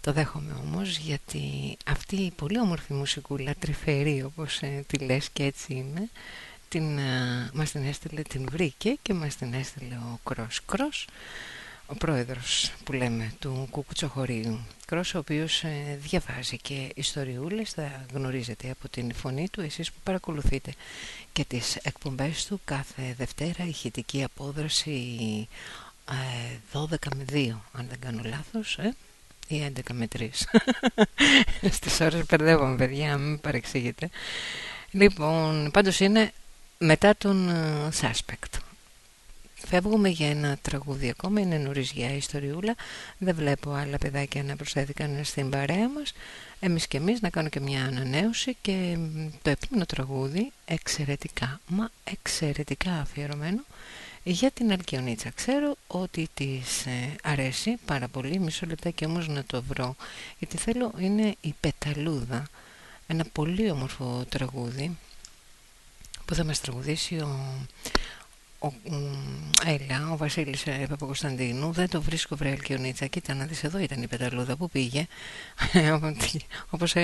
Το δέχομαι όμως γιατί αυτή η πολύ όμορφη μουσικούλα, τρυφερή όπως ε, τη λες και έτσι είναι, την, ε, μας την έστειλε, την βρήκε και μας την έστειλε ο Κρός Κρός ο πρόεδρος που λέμε του Κουκουτσοχωρίου Κρός ο οποίος ε, διαβάζει και ιστοριούλες θα γνωρίζετε από την φωνή του εσείς που παρακολουθείτε και τις εκπομπές του κάθε Δευτέρα ηχητική απόδραση 12 ε, με 2 αν δεν κάνω λάθος ε; ή 11 με 3 *laughs* στις ώρες μπερδεύομαι παιδιά μην παρεξηγείτε. Λοιπόν πάντως είναι μετά τον Suspect Φεύγουμε για ένα τραγούδι ακόμα, είναι νωρίς για ιστοριούλα. Δεν βλέπω άλλα παιδάκια να προσθέθηκαν στην παρέα μας. Εμείς και εμείς να κάνω και μια ανανέωση και το επόμενο τραγούδι εξαιρετικά, μα εξαιρετικά αφιερωμένο για την Αλκιονίτσα. Ξέρω ότι της ε, αρέσει πάρα πολύ, μισό λεπτάκι όμως να το βρω, γιατί θέλω είναι η Πεταλούδα, ένα πολύ όμορφο τραγούδι που θα μας τραγουδήσει ο ο, έλα, ο Βασίλης ε, Παπακοσταντίνου δεν το βρίσκω βρε Αλκιονίτσα. Κοίτα να δεις εδώ ήταν η πεταλούδα που πήγε. *laughs* Όπως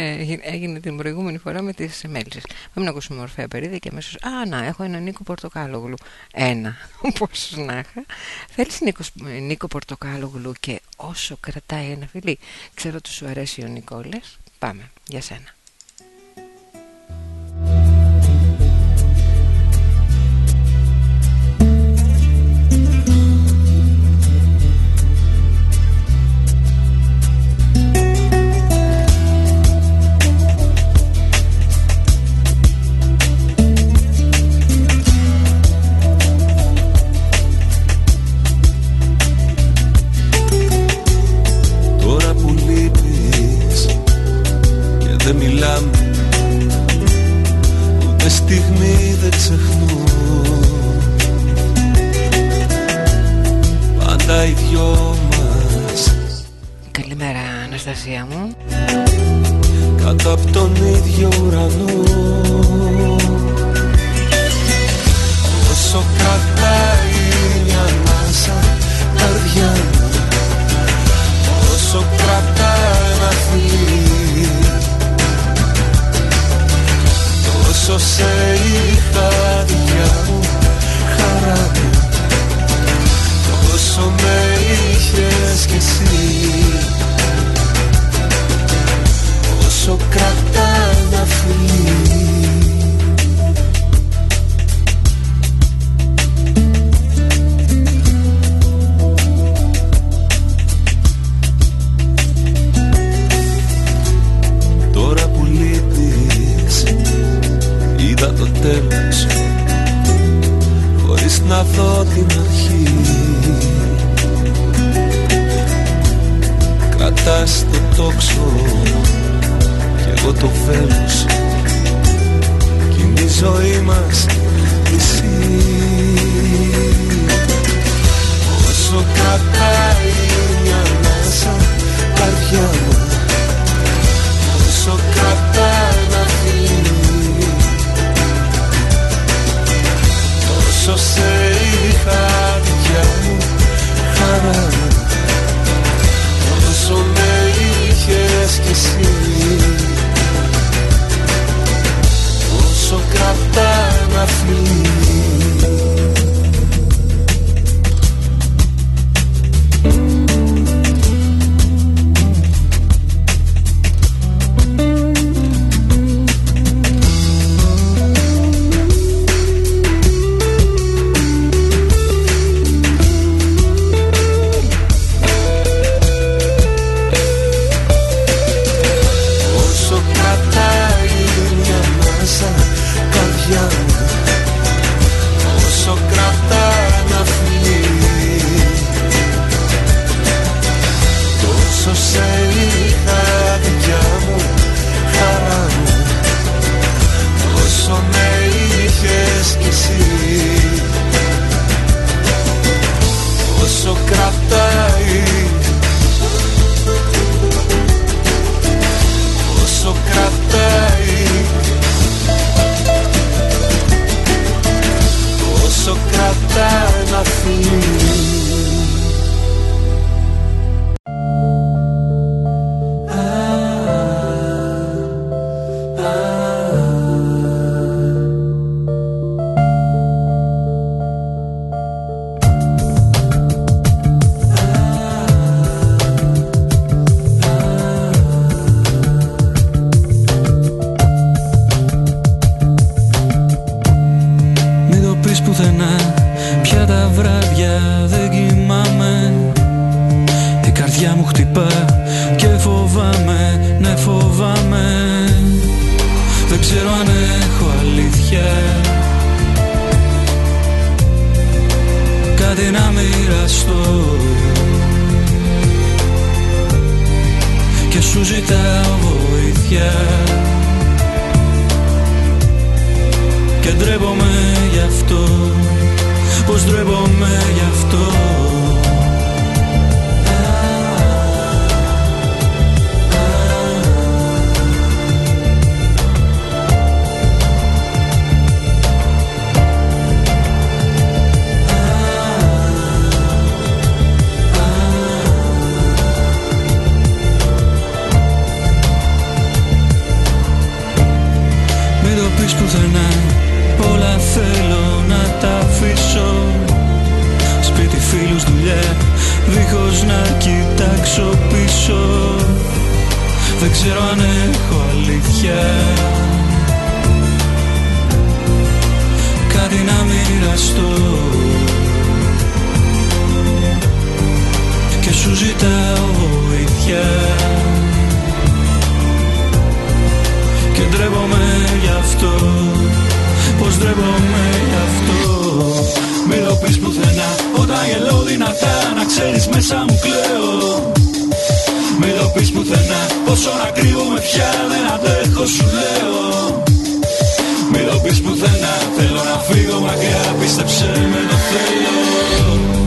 έγινε την προηγούμενη φορά με τις μέλισσες. Πάμε να ακούσουμε Ορφέα Περίδη και αμέσως α να έχω ένα Νίκο Πορτοκάλογλου ένα *laughs* όπως να είχα. Θέλεις Νίκο, Νίκο Πορτοκάλογλου και όσο κρατάει ένα φιλί ξέρω ότι σου αρέσει ο Νικόλες πάμε για σένα Τόσο σε είχα δικιά μου χαρά. Μου Τόσο με είχες κι εσύ την αρχή. Κρατάς το τόξο κι εγώ το βέλος Κι είναι η ζωή μας εσύ. Όσο κρατάει μια ανάσα καρδιά μου. Όσο κρατάει είχα δικιά μου χαρά. Όσο με είχες κι εσύ. Όσο κρατά ένα φιλί ξέρω αν έχω αλήθεια. Κάτι να μοιραστώ. Και σου ζητάω βοήθεια. Και ντρέπομαι γι' αυτό. Πως ντρέπομαι γι' αυτό. Μην το πεις πουθενά. Όταν γελώ δυνατά Να ξέρεις μέσα μου κλαίω Μην το πεις πουθενά Πόσο να κρύβομαι πια Δεν αντέχω σου λέω. Μην το πεις πουθενά Θέλω να φύγω μακριά Πίστεψε με το θέλω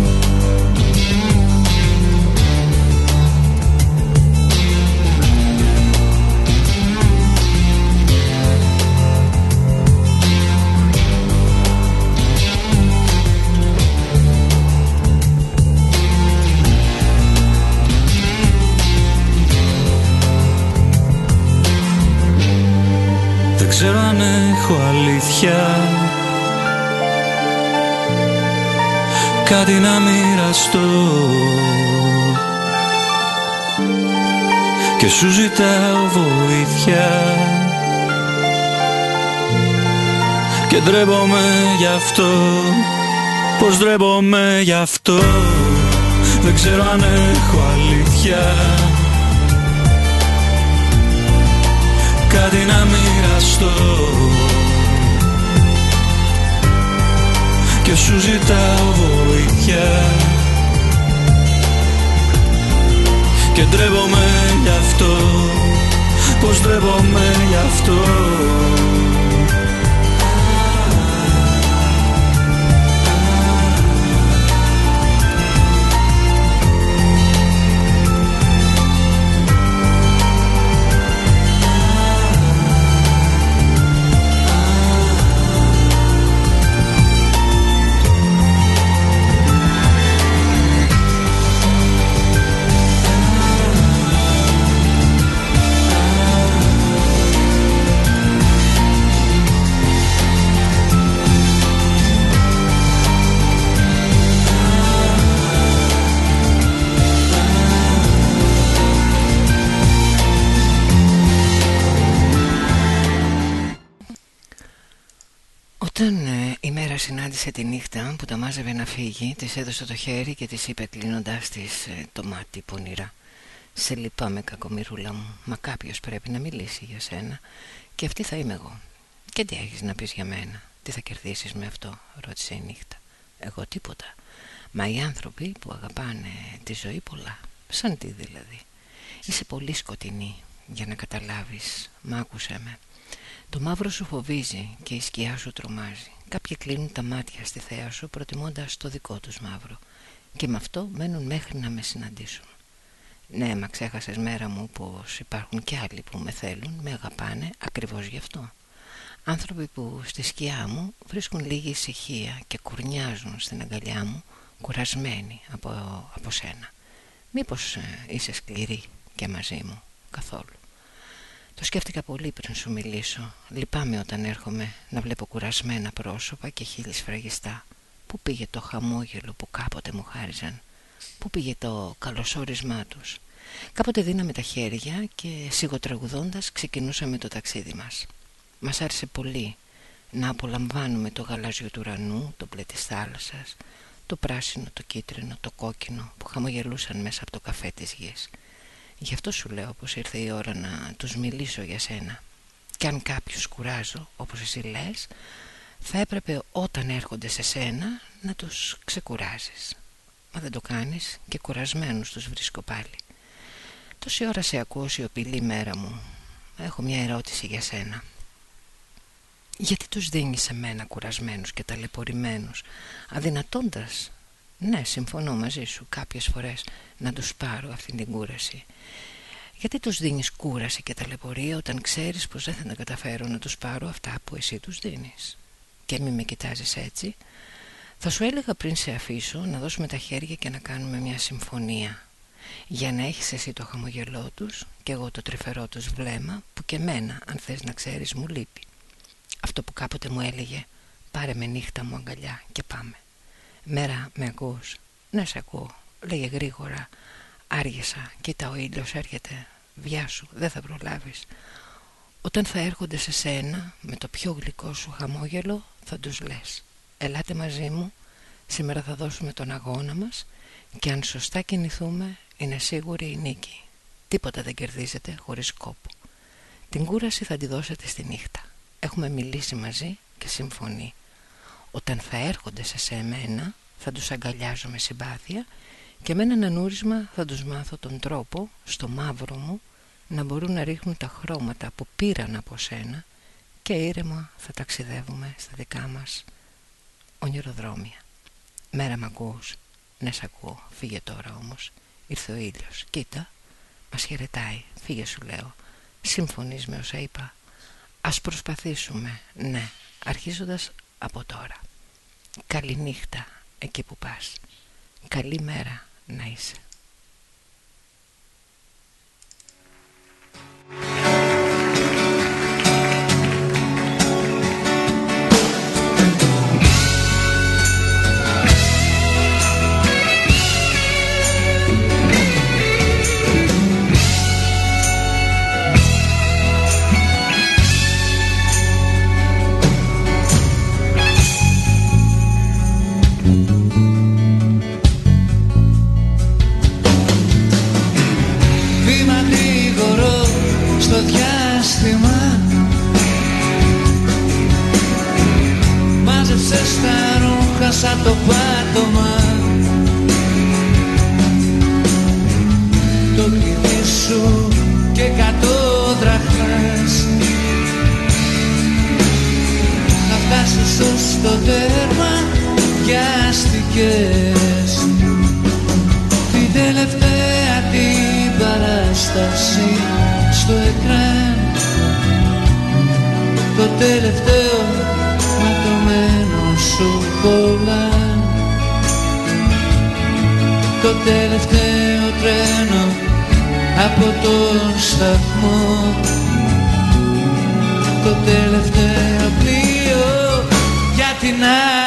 ξέρω αν έχω αλήθεια. Κάτι να μοιραστώ. Και σου ζητάω βοήθεια. Και ντρέπομαι γι' αυτό. Πως ντρέπομαι γι' αυτό. Δεν ξέρω αν έχω αλήθεια Κάτι να μοιραστώ. Και σου ζητάω βοήθεια. Και ντρέπομαι γι' αυτό. Πως ντρέπομαι γι' αυτό συνάντησε τη νύχτα που τα μάζευε να φύγει Της έδωσε το χέρι και της είπε κλείνοντάς της ε, το μάτι πονηρά. Σε λυπάμαι κακομοιρούλα μου Μα κάποιος πρέπει να μιλήσει για σένα. Και αυτή θα είμαι εγώ. Και τι έχεις να πεις για μένα; Τι θα κερδίσεις με αυτό; ρώτησε η νύχτα. Εγώ τίποτα. Μα οι άνθρωποι που αγαπάνε τη ζωή πολλά. Σαν τι δηλαδή. Είσαι πολύ σκοτεινή για να καταλάβεις. Μ' άκουσέ με. Το μαύρο σου φοβίζει και η σκιά σου τρομάζει Κάποιοι κλείνουν τα μάτια στη θέα σου προτιμώντας το δικό τους μαύρο και με αυτό μένουν μέχρι να με συναντήσουν. Ναι, μα ξέχασες μέρα μου πως υπάρχουν και άλλοι που με θέλουν, με αγαπάνε ακριβώς γι' αυτό. Άνθρωποι που στη σκιά μου βρίσκουν λίγη ησυχία και κουρνιάζουν στην αγκαλιά μου κουρασμένοι από, από σένα. Μήπως ε, είσαι σκληρή και μαζί μου καθόλου; Το σκέφτηκα πολύ πριν σου μιλήσω. Λυπάμαι όταν έρχομαι να βλέπω κουρασμένα πρόσωπα και χείλης σφραγιστά. Πού πήγε το χαμόγελο που κάποτε μου χάριζαν; Πού πήγε το καλωσόρισμά τους; Κάποτε δίναμε τα χέρια και σιγοτραγουδώντας ξεκινούσαμε το ταξίδι μας. Μας άρεσε πολύ να απολαμβάνουμε το γαλάζιο του ουρανού, το μπλε της θάλασσας, το πράσινο, το κίτρινο, το κόκκινο που χαμογελούσαν μέσα από το καφέ της γης. Γι' αυτό σου λέω πως ήρθε η ώρα να τους μιλήσω για σένα. Κι αν κάποιους κουράζω όπως εσύ λες Θα έπρεπε όταν έρχονται σε σένα να τους ξεκουράζεις. Μα δεν το κάνεις και κουρασμένους τους βρίσκω πάλι. Τόση ώρα σε ακούω σιωπηλή μέρα μου. Έχω μια ερώτηση για σένα. Γιατί τους δίνεις σε μένα κουρασμένους και ταλαιπωρημένους Αδυνατώντας Ναι συμφωνώ μαζί σου κάποιες φορές να τους πάρω αυτή την κούραση γιατί τους δίνεις κούραση και ταλαιπωρία όταν ξέρεις πως δεν θα τα καταφέρω να τους πάρω αυτά που εσύ τους δίνεις; Και μη με κοιτάζεις έτσι. Θα σου έλεγα πριν σε αφήσω να δώσουμε τα χέρια και να κάνουμε μια συμφωνία. Για να έχεις εσύ το χαμογελό τους και εγώ το τρυφερό τους βλέμμα που και μένα αν θες να ξέρεις μου λείπει. Αυτό που κάποτε μου έλεγε πάρε με νύχτα μου αγκαλιά και πάμε. Μέρα με ακούς. Ναι σε ακούω. Λέγε γρήγορα. Άργησα, κοίτα ο ήλιος έρχεται. Βιάσου, δεν θα προλάβεις. Όταν θα έρχονται σε σένα Με το πιο γλυκό σου χαμόγελο Θα τους λες. Ελάτε μαζί μου. Σήμερα θα δώσουμε τον αγώνα μας Και αν σωστά κινηθούμε Είναι σίγουρη η νίκη. Τίποτα δεν κερδίζεται χωρίς κόπο. Την κούραση θα τη δώσετε στη νύχτα. Έχουμε μιλήσει μαζί και συμφωνεί Όταν θα έρχονται σε σένα Θα τους αγκαλιάζω με συμπάθεια και με έναν ανούρισμα θα τους μάθω τον τρόπο στο μαύρο μου να μπορούν να ρίχνουν τα χρώματα που πήραν από σένα και ήρεμα θα ταξιδεύουμε στα δικά μας ονειροδρόμια. Μέρα μ' ακούς, ναι σ' ακούω, φύγε τώρα όμως. Ήρθε ο ήλιος, κοίτα, μας χαιρετάει, φύγε σου λέω. Συμφωνείς με όσα είπα. Ας προσπαθήσουμε, ναι, αρχίζοντας από τώρα. Καληνύχτα εκεί που πας. Καλή μέρα να είσαι. σαν το πάτωμα. Το κλειδί σου και κατώ δραχάς Να φτάσεις ως το τέρμα κι αστικές, Την τελευταία την παράσταση στο εκράν Το τελευταίο τελευταίο τρένο από τον σταθμό. Το τελευταίο πλοίο για την άμμο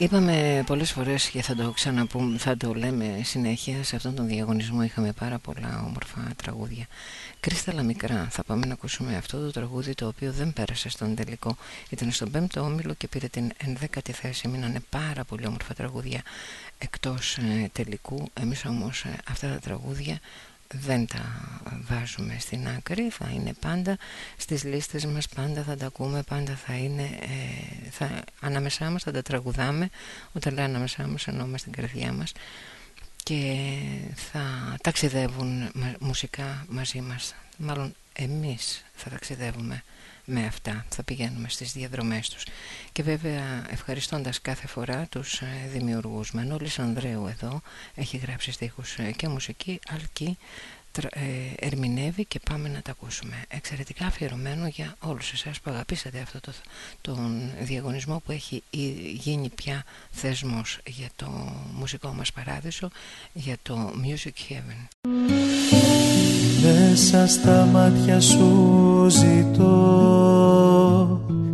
Είπαμε πολλές φορές και θα το ξαναπούμε Θα το λέμε συνέχεια Σε αυτόν τον διαγωνισμό είχαμε πάρα πολλά όμορφα τραγούδια. Κρίσταλα μικρά Θα πάμε να ακούσουμε αυτό το τραγούδι Το οποίο δεν πέρασε στον τελικό. Ήταν στον πέμπτο όμιλο και πήρε την ενδέκατη θέση. Μείνανε πάρα πολύ όμορφα τραγούδια Εκτός ε, τελικού. Εμείς όμως ε, αυτά τα τραγούδια δεν τα βάζουμε στην άκρη θα είναι πάντα στις λίστες μας πάντα θα τα ακούμε πάντα θα είναι ε, θα, ανάμεσά μας θα τα τραγουδάμε όταν λέω ανάμεσά μας εννοούμε στην καρδιά μας και θα ταξιδεύουν μα- μουσικά μαζί μας. Μάλλον εμείς θα ταξιδεύουμε με αυτά θα πηγαίνουμε στις διαδρομές τους. Και βέβαια ευχαριστώντας κάθε φορά τους ε, δημιουργούς. Μανώλης Ανδρέου εδώ έχει γράψει στίχους ε, και μουσική Αλκή τρα- ε, ερμηνεύει και πάμε να τα ακούσουμε. Εξαιρετικά αφιερωμένο για όλους εσάς που αγαπήσατε αυτό το, τον διαγωνισμό που έχει ή- γίνει πια θεσμός για το μουσικό μας παράδεισο για το Music Heaven μέσα στα μάτια σου ζητώ.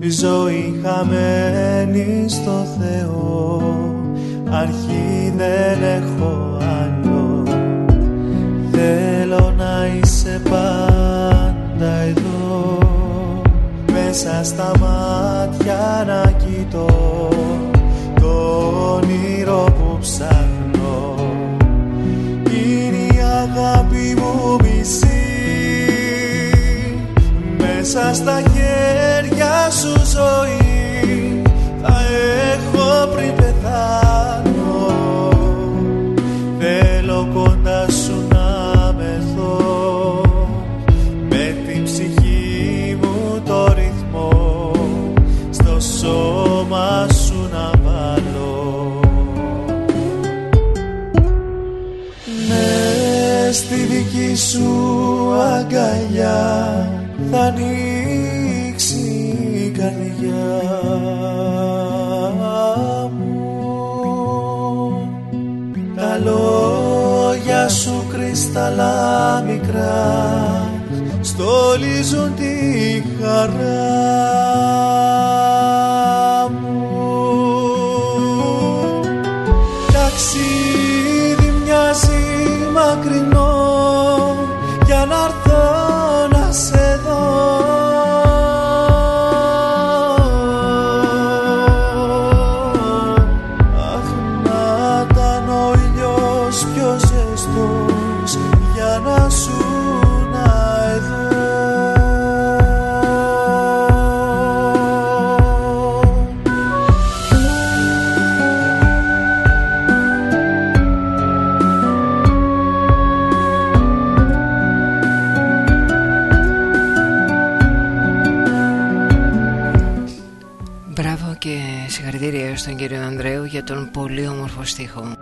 Ζωή χαμένη στο Θεό. Αρχή δεν έχω άλλο. Θέλω να είσαι πάντα εδώ. Μέσα στα μάτια να κοιτώ. Το όνειρο που ψάχνω αγάπη μου μισή. Μέσα στα χέρια σου ζωή Θα έχω πριν πεθάνω. Θέλω κοντά σου σου αγκαλιά θα ανοίξει η καρδιά μου. Τα λόγια σου κρυσταλά μικρά στολίζουν τη χαρά. πολύ όμορφο στίχο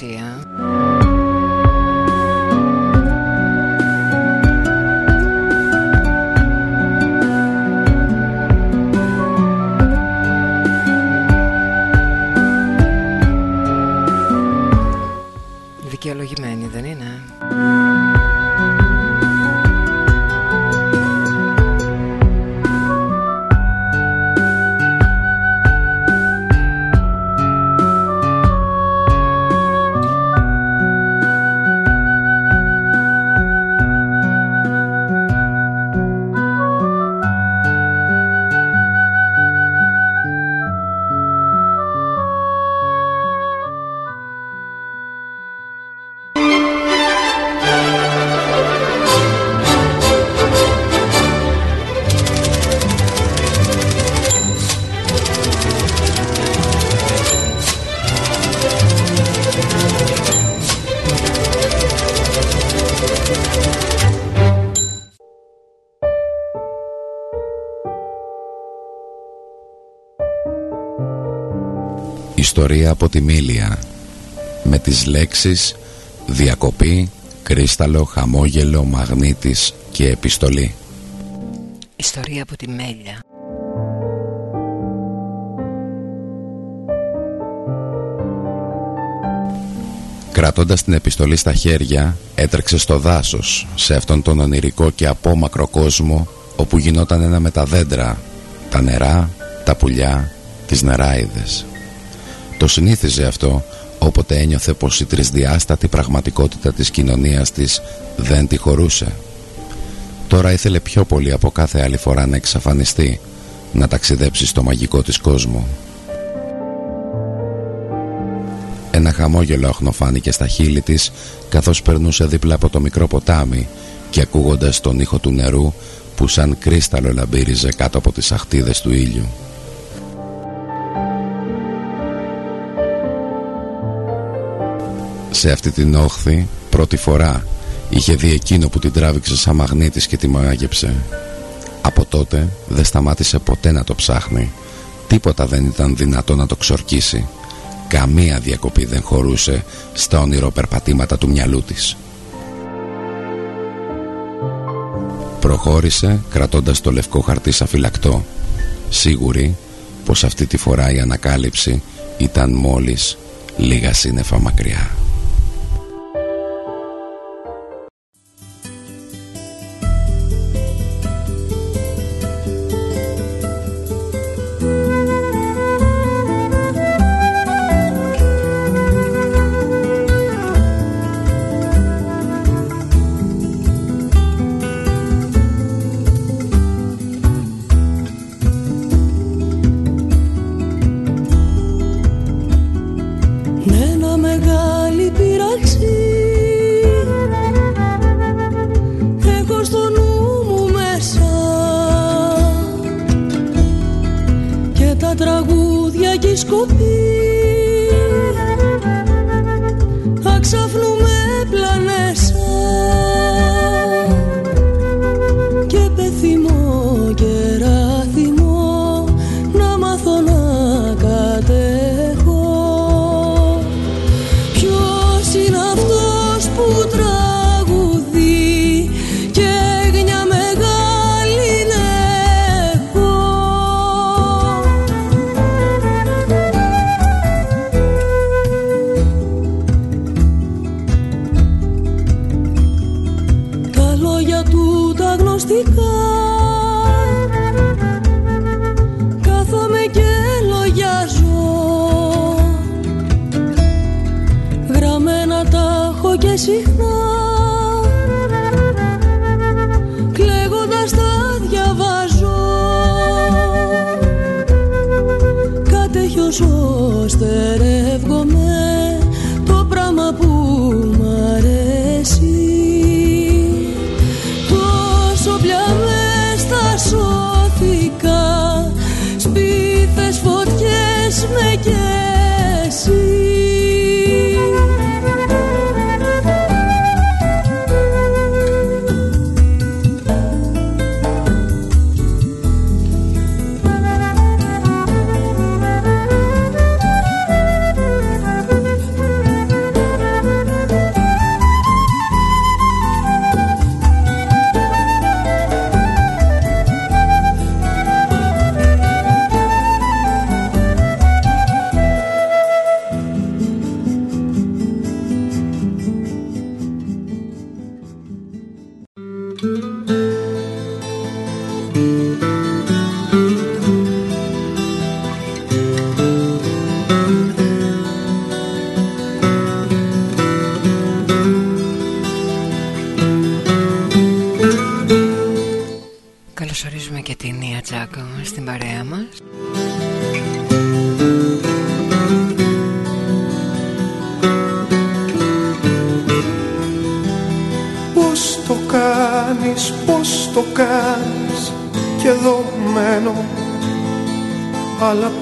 sí, ¿eh? Ιστορία από τη Μίλια με τις λέξεις διακοπή, κρίσταλο, χαμόγελο, μαγνήτης και επιστολή. Ιστορία από τη Μέλια Κρατώντας την επιστολή στα χέρια έτρεξε στο δάσος σε αυτόν τον ονειρικό και απόμακρο κόσμο όπου γινόταν ένα με τα δέντρα, τα νερά, τα πουλιά, τις νεράιδες. Το συνήθιζε αυτό όποτε ένιωθε πως η τρισδιάστατη πραγματικότητα της κοινωνίας της δεν τη χωρούσε. Τώρα ήθελε πιο πολύ από κάθε άλλη φορά να εξαφανιστεί, να ταξιδέψει στο μαγικό της κόσμο. Ένα χαμόγελο αχνοφάνηκε στα χείλη της καθώς περνούσε δίπλα από το μικρό ποτάμι και ακούγοντας τον ήχο του νερού που σαν κρίσταλο λαμπύριζε κάτω από τις αχτίδες του ήλιου. Σε αυτή την όχθη πρώτη φορά είχε δει εκείνο που την τράβηξε σαν μαγνήτης και τη μάγεψε. Από τότε δεν σταμάτησε ποτέ να το ψάχνει. Τίποτα δεν ήταν δυνατό να το ξορκίσει. Καμία διακοπή δεν χωρούσε στα όνειρο-περπατήματα του μυαλού της. Προχώρησε κρατώντας το λευκό χαρτί σαν φυλακτό Σίγουρη πως αυτή τη φορά η ανακάλυψη ήταν μόλις λίγα σύννεφα μακριά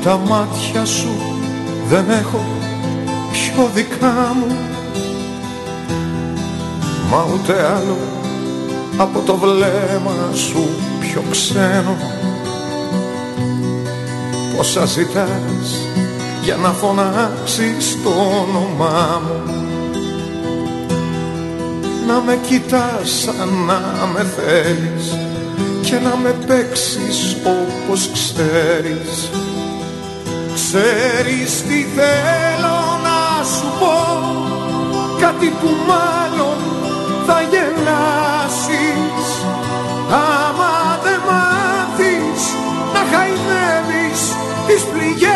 τα μάτια σου δεν έχω πιο δικά μου. Μα ούτε άλλο από το βλέμμα σου πιο ξένο. Πόσα ζητάς για να φωνάξεις το όνομά μου να με κοιτάς σαν να με θέλεις και να με παίξεις όπως ξέρεις. Ξέρεις τι θέλω να σου πω κάτι που μάλλον θα γελάσεις. Άμα δεν μάθεις να χαϊδεύεις τις πληγές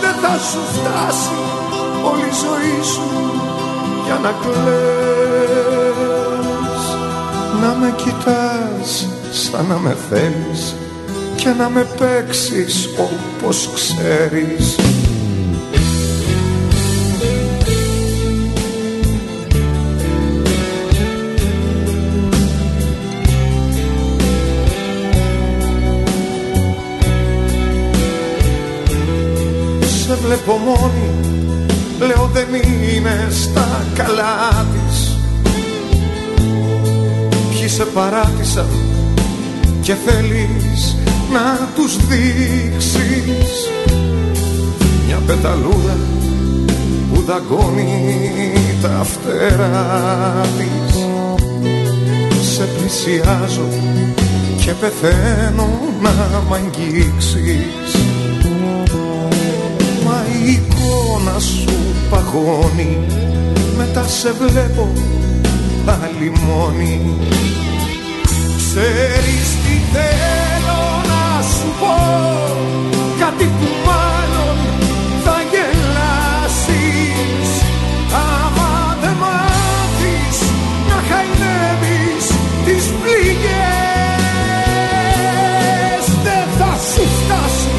δεν θα σου φτάσει όλη η ζωή σου για να κλαις. Να με κοιτάς σαν να με θέλεις και να με παίξεις όπως ξέρεις. Σε βλέπω μόνη, λέω δεν είναι στα σε παράτησαν και θέλεις να τους δείξεις. Μια πεταλούδα που δαγκώνει τα φτερά της. Σε πλησιάζω και πεθαίνω να μ' αγγίξεις. Μα η εικόνα σου παγώνει μετά σε βλέπω πάλι μόνη Ξέρεις τι θέλω να σου πω. Κάτι που μάλλον θα γελάσεις. Άμα δεν μάθεις να χαϊδεύεις τις πληγές Δεν θα σου φτάσει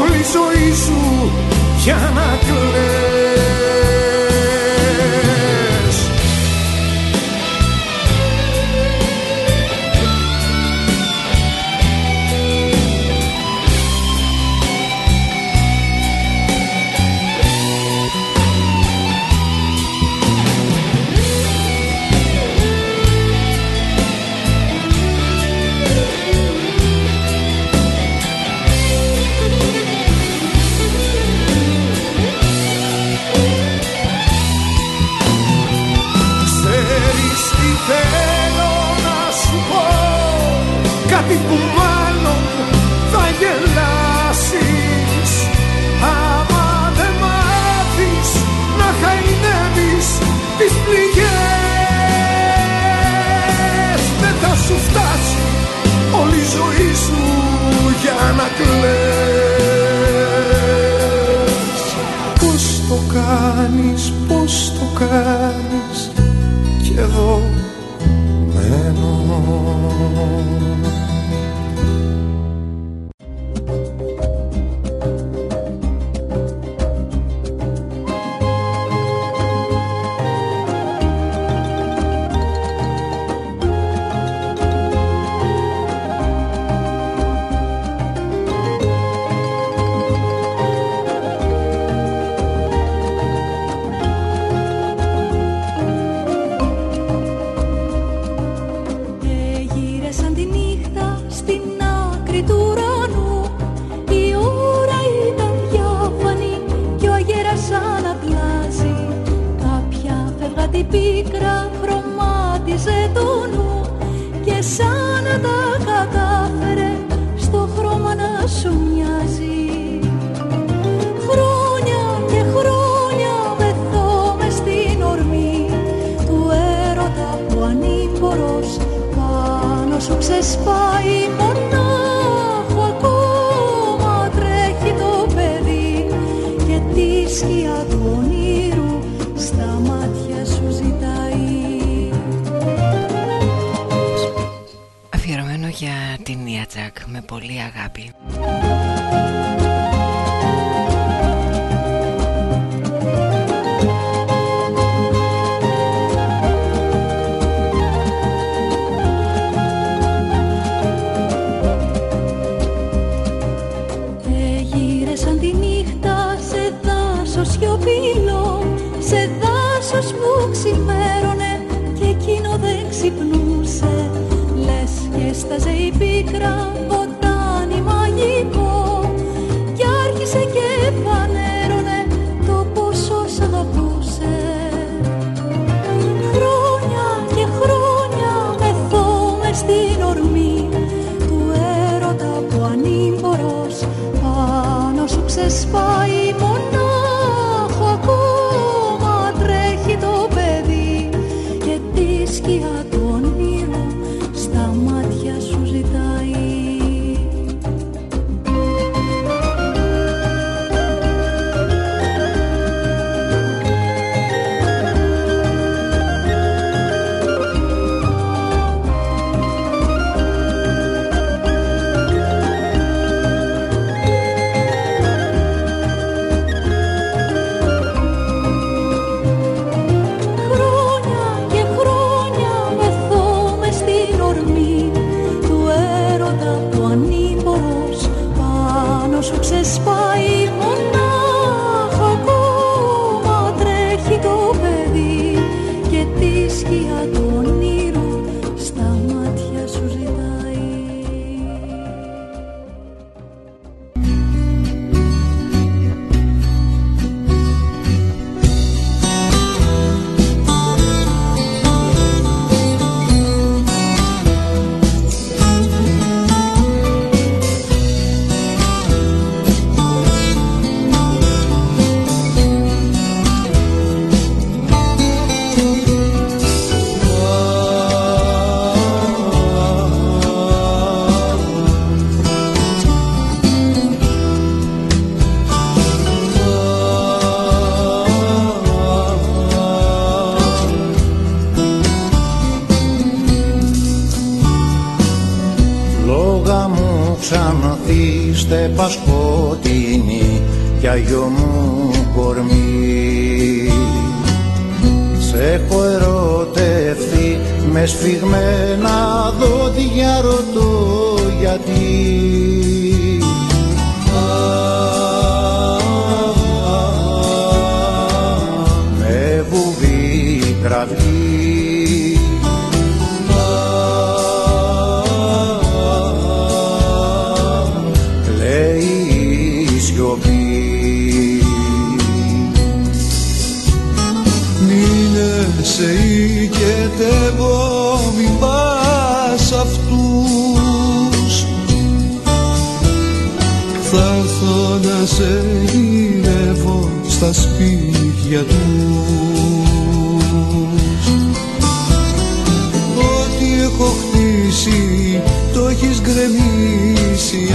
όλη η ζωή σου για να κλαις να κλαις Πώς το κάνεις, πώς το κάνεις. Κι εδώ μένω σκοτεινή κι αγιο μου κορμί. Σ' έχω ερωτευτεί με σφιγμένα δόντια ρωτώ γιατί. Με βουβή κραυγή σε οικετεύω μην πας αυτούς. Θα έρθω να σε γυρεύω στα σπίτια τους. Ό,τι έχω χτίσει το έχεις γκρεμίσει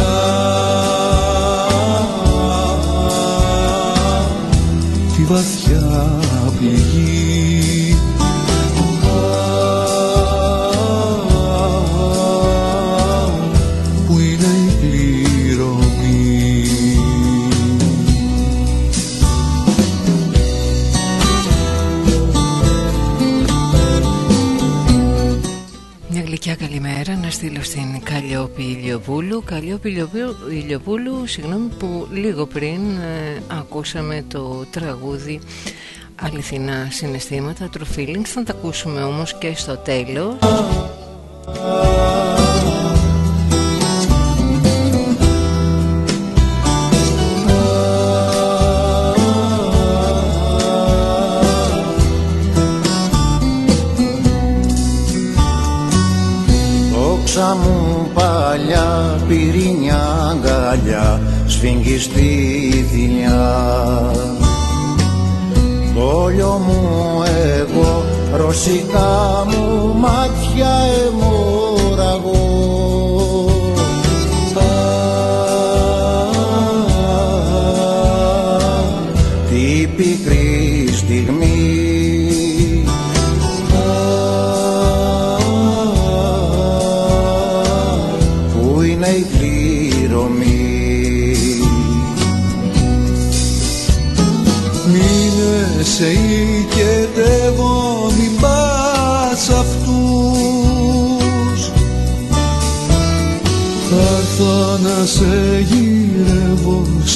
στείλω στην Καλλιόπη Ηλιοπούλου. Καλλιόπη Ηλιοπούλου, Ηλιοπούλου συγγνώμη που λίγο πριν ε, ακούσαμε το τραγούδι Αληθινά συναισθήματα, True Feelings Θα τα ακούσουμε όμως και στο τέλος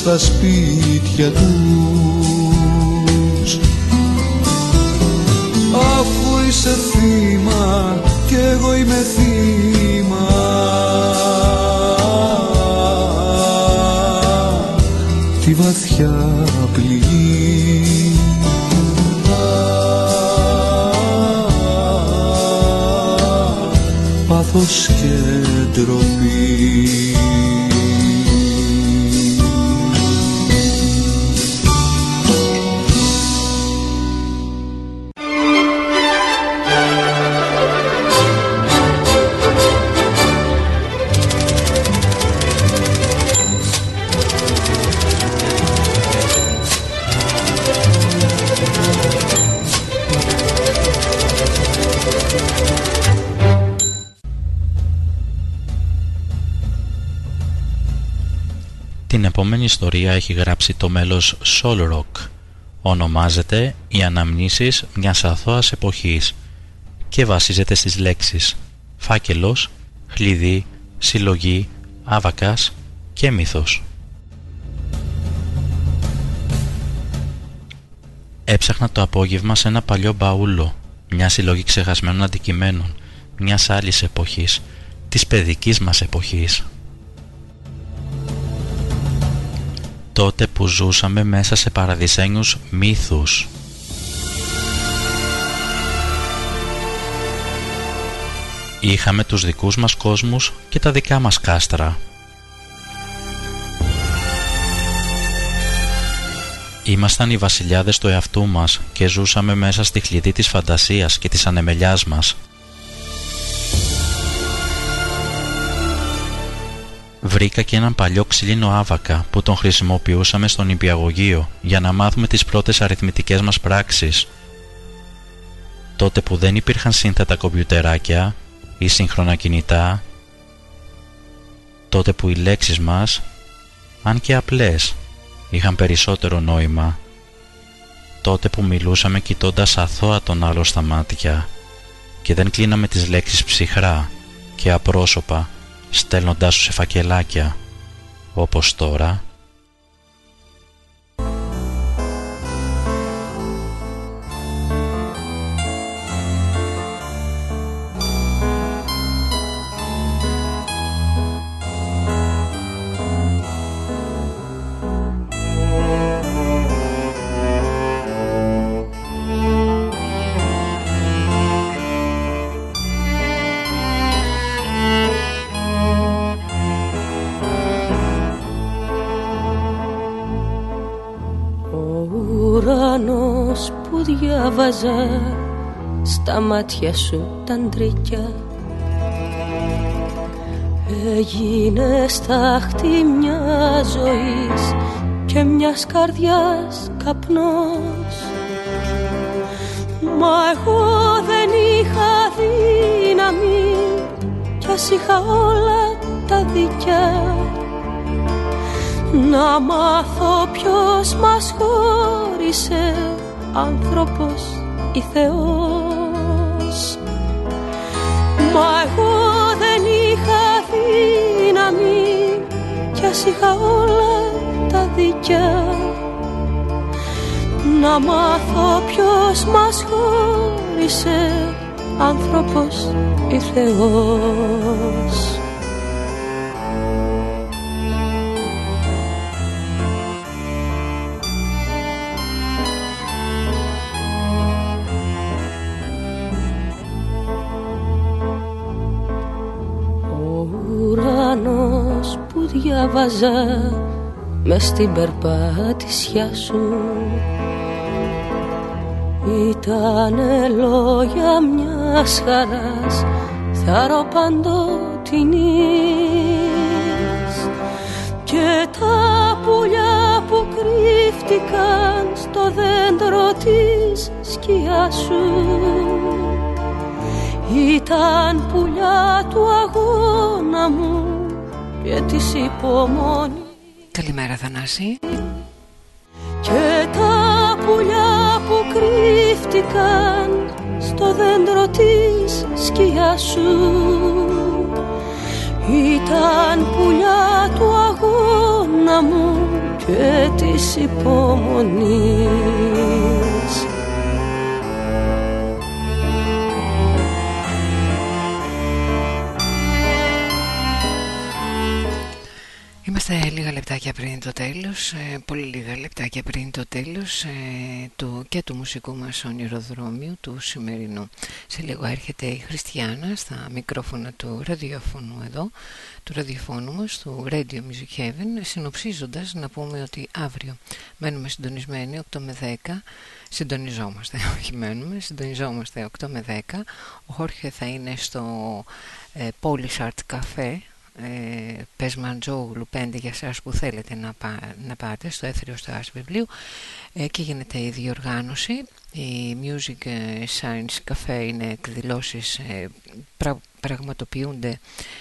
στα σπίτια τους Την επόμενη ιστορία έχει γράψει το μέλος Soul Rock. Ονομάζεται «Οι αναμνήσεις μιας αθώας εποχής» και βασίζεται στις λέξεις φάκελος, χλειδί, συλλογή, άβακας και μύθος. Έψαχνα το απόγευμα σε ένα παλιό μπαούλο, μια συλλογή ξεχασμένων αντικειμένων, μιας άλλης εποχής, της παιδικής μας εποχής. Τότε που ζούσαμε μέσα σε παραδεισένιους μύθους. Είχαμε τους δικούς μας κόσμους και τα δικά μας κάστρα. Ήμασταν οι βασιλιάδες του εαυτού μας και ζούσαμε μέσα στη χλειδί της φαντασίας και της ανεμελιάς μας. Βρήκα και έναν παλιό ξύλινο άβακα που τον χρησιμοποιούσαμε στον υπηαγωγείο για να μάθουμε τις πρώτες αριθμητικές μας πράξεις. Τότε που δεν υπήρχαν σύνθετα κομπιουτεράκια ή σύγχρονα κινητά, τότε που οι λέξεις μας αν και απλές, είχαν περισσότερο νόημα. Τότε που μιλούσαμε κοιτώντας αθώα τον άλλο στα μάτια και δεν κλείναμε τις λέξεις ψυχρά και απρόσωπα στέλνοντάς σου σε φακελάκια, όπως τώρα μάτια σου τα ντρίκια Έγινε στάχτη μια ζωής και μιας καρδιάς καπνός. Μα εγώ δεν είχα δύναμη κι ας είχα όλα τα δικιά να μάθω ποιος μας χώρισε άνθρωπος ή Θεός Μα εγώ δεν είχα δύναμη κι ας είχα όλα τα δικιά. Να μάθω ποιος μας χώρισε άνθρωπος ή Θεός διάβαζα μες στην περπάτησιά σου. Ήτανε λόγια μιας χαράς θάρρο παντοτινής. Και τα πουλιά που κρύφτηκαν στο δέντρο της σκιάς σου. Ήταν πουλιά του αγώνα μου και της υπομονή. Καλημέρα Θανάση. Και τα πουλιά που κρύφτηκαν στο δέντρο της σκιάς σου. Ήταν πουλιά του αγώνα μου και της υπομονής Είμαστε λίγα λεπτάκια πριν το τέλος, ε, πολύ λίγα λεπτάκια πριν το τέλος ε, του, και του μουσικού μας ονειροδρόμιου του σημερινού. Σε λίγο έρχεται η Χριστιανά στα μικρόφωνα του ραδιοφώνου εδώ, του ραδιοφώνου μας, του Radio Music Heaven, συνοψίζοντας να πούμε ότι αύριο μένουμε συντονισμένοι 8 με 10, συντονιζόμαστε, *laughs* όχι μένουμε, συντονιζόμαστε 8 με 10, ο Χόρχε θα είναι στο ε, Polish Art Cafe, ε, Πεσμαντζόγλου 5 για σας που θέλετε να, να πάτε στο έθριο στο βιβλίου ε, και γίνεται η διοργάνωση. Η Music ε, Science Cafe είναι εκδηλώσεις ε, πραγματοποιούνται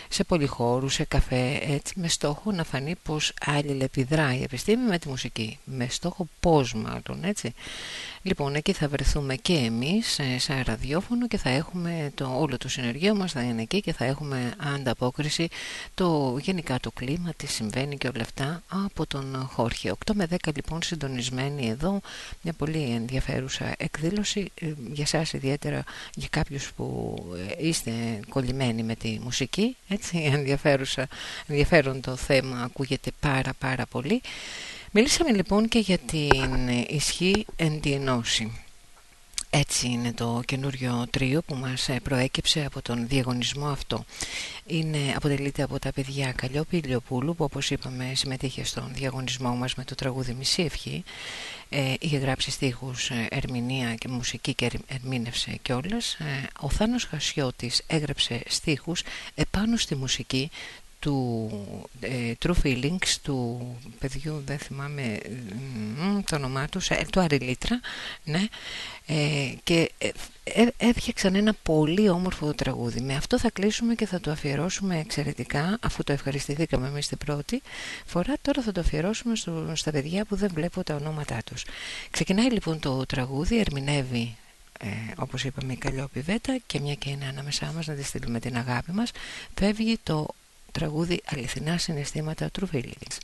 σε πολυχώρους, σε καφέ έτσι με στόχο να φανεί πως αλληλεπιδρά η επιστήμη με τη μουσική. Με στόχο πως μάλλον έτσι. Λοιπόν εκεί θα βρεθούμε και εμείς ε, σε ραδιόφωνο και θα έχουμε το, όλο το συνεργείο μας θα είναι εκεί και θα έχουμε ανταπόκριση το γενικά το κλίμα τι συμβαίνει και όλα αυτά από τον Χόρχε. 8 με 10 λοιπόν συντονισμένοι εδώ. Μια πολύ ενδιαφέρουσα εκδήλωση ε, για σας ιδιαίτερα για κάποιους που ε, είστε κολλημένοι με τη μουσική έτσι *laughs* ενδιαφέρουσα, ενδιαφέρον το θέμα ακούγεται πάρα πάρα πολύ. Μιλήσαμε λοιπόν και για την ισχύ ενδιενώση έτσι είναι το καινούριο τρίο που μας προέκυψε από τον διαγωνισμό αυτό. Είναι, αποτελείται από τα παιδιά Καλλιόπη Ηλιοπούλου που όπως είπαμε συμμετείχε στον διαγωνισμό μας με το τραγούδι Μισή Ευχή ε, είχε γράψει στίχους ε, ερμηνεία και μουσική και ερμήνευσε κιόλας. Ε, ο Θάνος Χασιώτης έγραψε στίχους επάνω στη μουσική του ε, True Feelings του παιδιού δεν θυμάμαι ε, το όνομά τους του Αριλίτρα ναι, και έφτιαξαν ένα πολύ όμορφο τραγούδι. Με αυτό θα κλείσουμε και θα το αφιερώσουμε εξαιρετικά αφού το ευχαριστηθήκαμε εμείς την πρώτη φορά. Τώρα θα το αφιερώσουμε στο, στα παιδιά που δεν βλέπω τα ονόματά τους. Ξεκινάει λοιπόν το τραγούδι ερμηνεύει ε, όπως είπαμε η Καλλιόπη Βέτα και μια και είναι ανάμεσά μας να τη στείλουμε την αγάπη μας. Φεύγει το τραγούδι αληθινά συναισθήματα True Feelings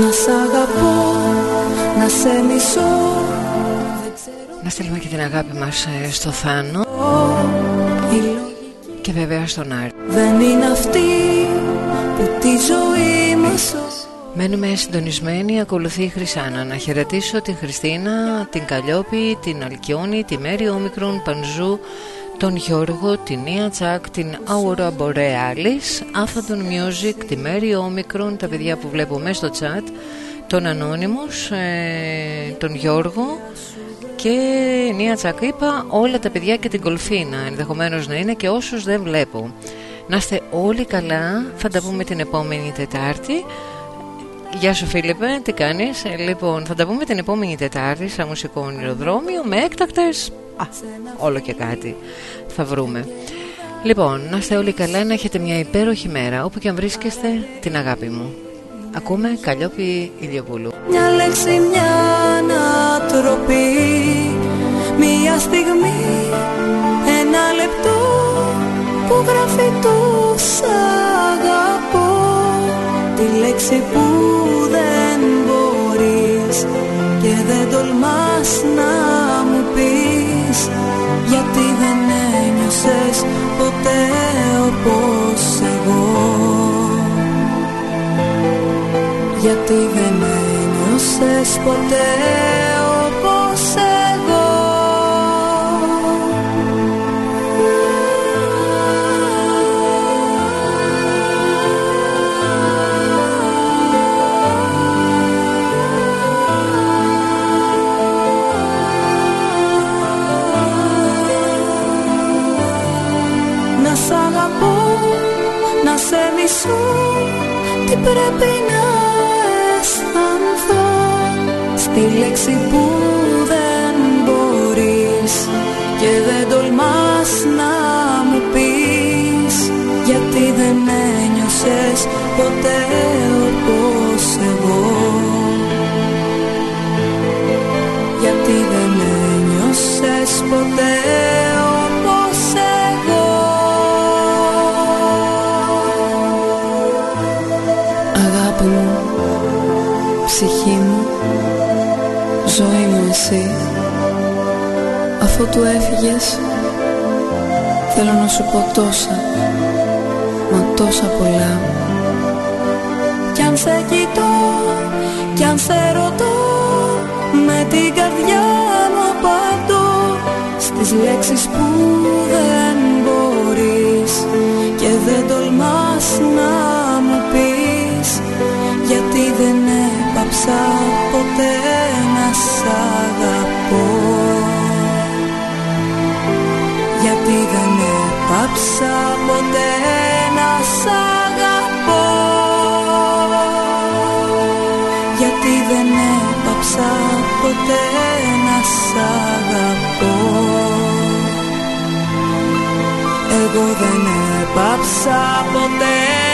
Να σ' αγαπώ, να σε μισώ Να στείλουμε και την αγάπη μας ε, στο Θάνο. Και βέβαια στον Άρη. Δεν είναι αυτή που τη ζωή μας Μένουμε συντονισμένοι, ακολουθεί η Χρυσάνα. Να χαιρετήσω την Χριστίνα, την Καλλιόπη, την Αλκιόνη, τη Μέρη Όμικρον, Πανζού, τον Γιώργο, την Νία Τσάκ, την Aura Borealis, Άφαντον Music, τη Μέρη Όμικρον, τα παιδιά που βλέπω μέσα στο chat, τον Ανώνυμος, ε, τον Γιώργο και Νία Τσάκ είπα όλα τα παιδιά και την Κολφίνα ενδεχομένως να είναι και όσους δεν βλέπω. Να είστε όλοι καλά, θα τα πούμε την επόμενη Τετάρτη. Γεια σου Φίλιππε, τι κάνεις; Ε, Λοιπόν, θα τα πούμε την επόμενη Τετάρτη Σαν μουσικό ονειροδρόμιο με έκτακτες. Α, όλο και κάτι Θα βρούμε. Λοιπόν, να είστε όλοι καλά, να έχετε μια υπέροχη μέρα Όπου και αν βρίσκεστε, την αγάπη μου. Ακούμε Καλλιόπη Ηλιοπούλου. Μια λέξη, μια ανατροπή Μια στιγμή, ένα λεπτό Που γράφει το αγαπώ Τη λέξη που και δεν τολμάς να μου πεις. Γιατί δεν ένιωσες ποτέ όπως εγώ. Γιατί δεν ένιωσες ποτέ τι πρέπει να αισθανθώ. Στη λέξη που δεν μπορείς και δεν τολμάς να μου πεις. Γιατί δεν ένιωσες ποτέ όπως εγώ. Γιατί δεν ένιωσες ποτέ του έφυγες. Θέλω να σου πω τόσα Μα τόσα πολλά. Κι αν σε κοιτώ Κι αν σε ρωτώ Με την καρδιά μου απαντώ Στις λέξεις που δεν μπορείς. Και δεν τολμάς να μου πεις Γιατί δεν έπαψα ποτέ να σ' Γιατί δεν έπαψα ποτέ να σ' αγαπώ. Γιατί δεν έπαψα ποτέ να σ' αγαπώ. Εγώ δεν έπαψα ποτέ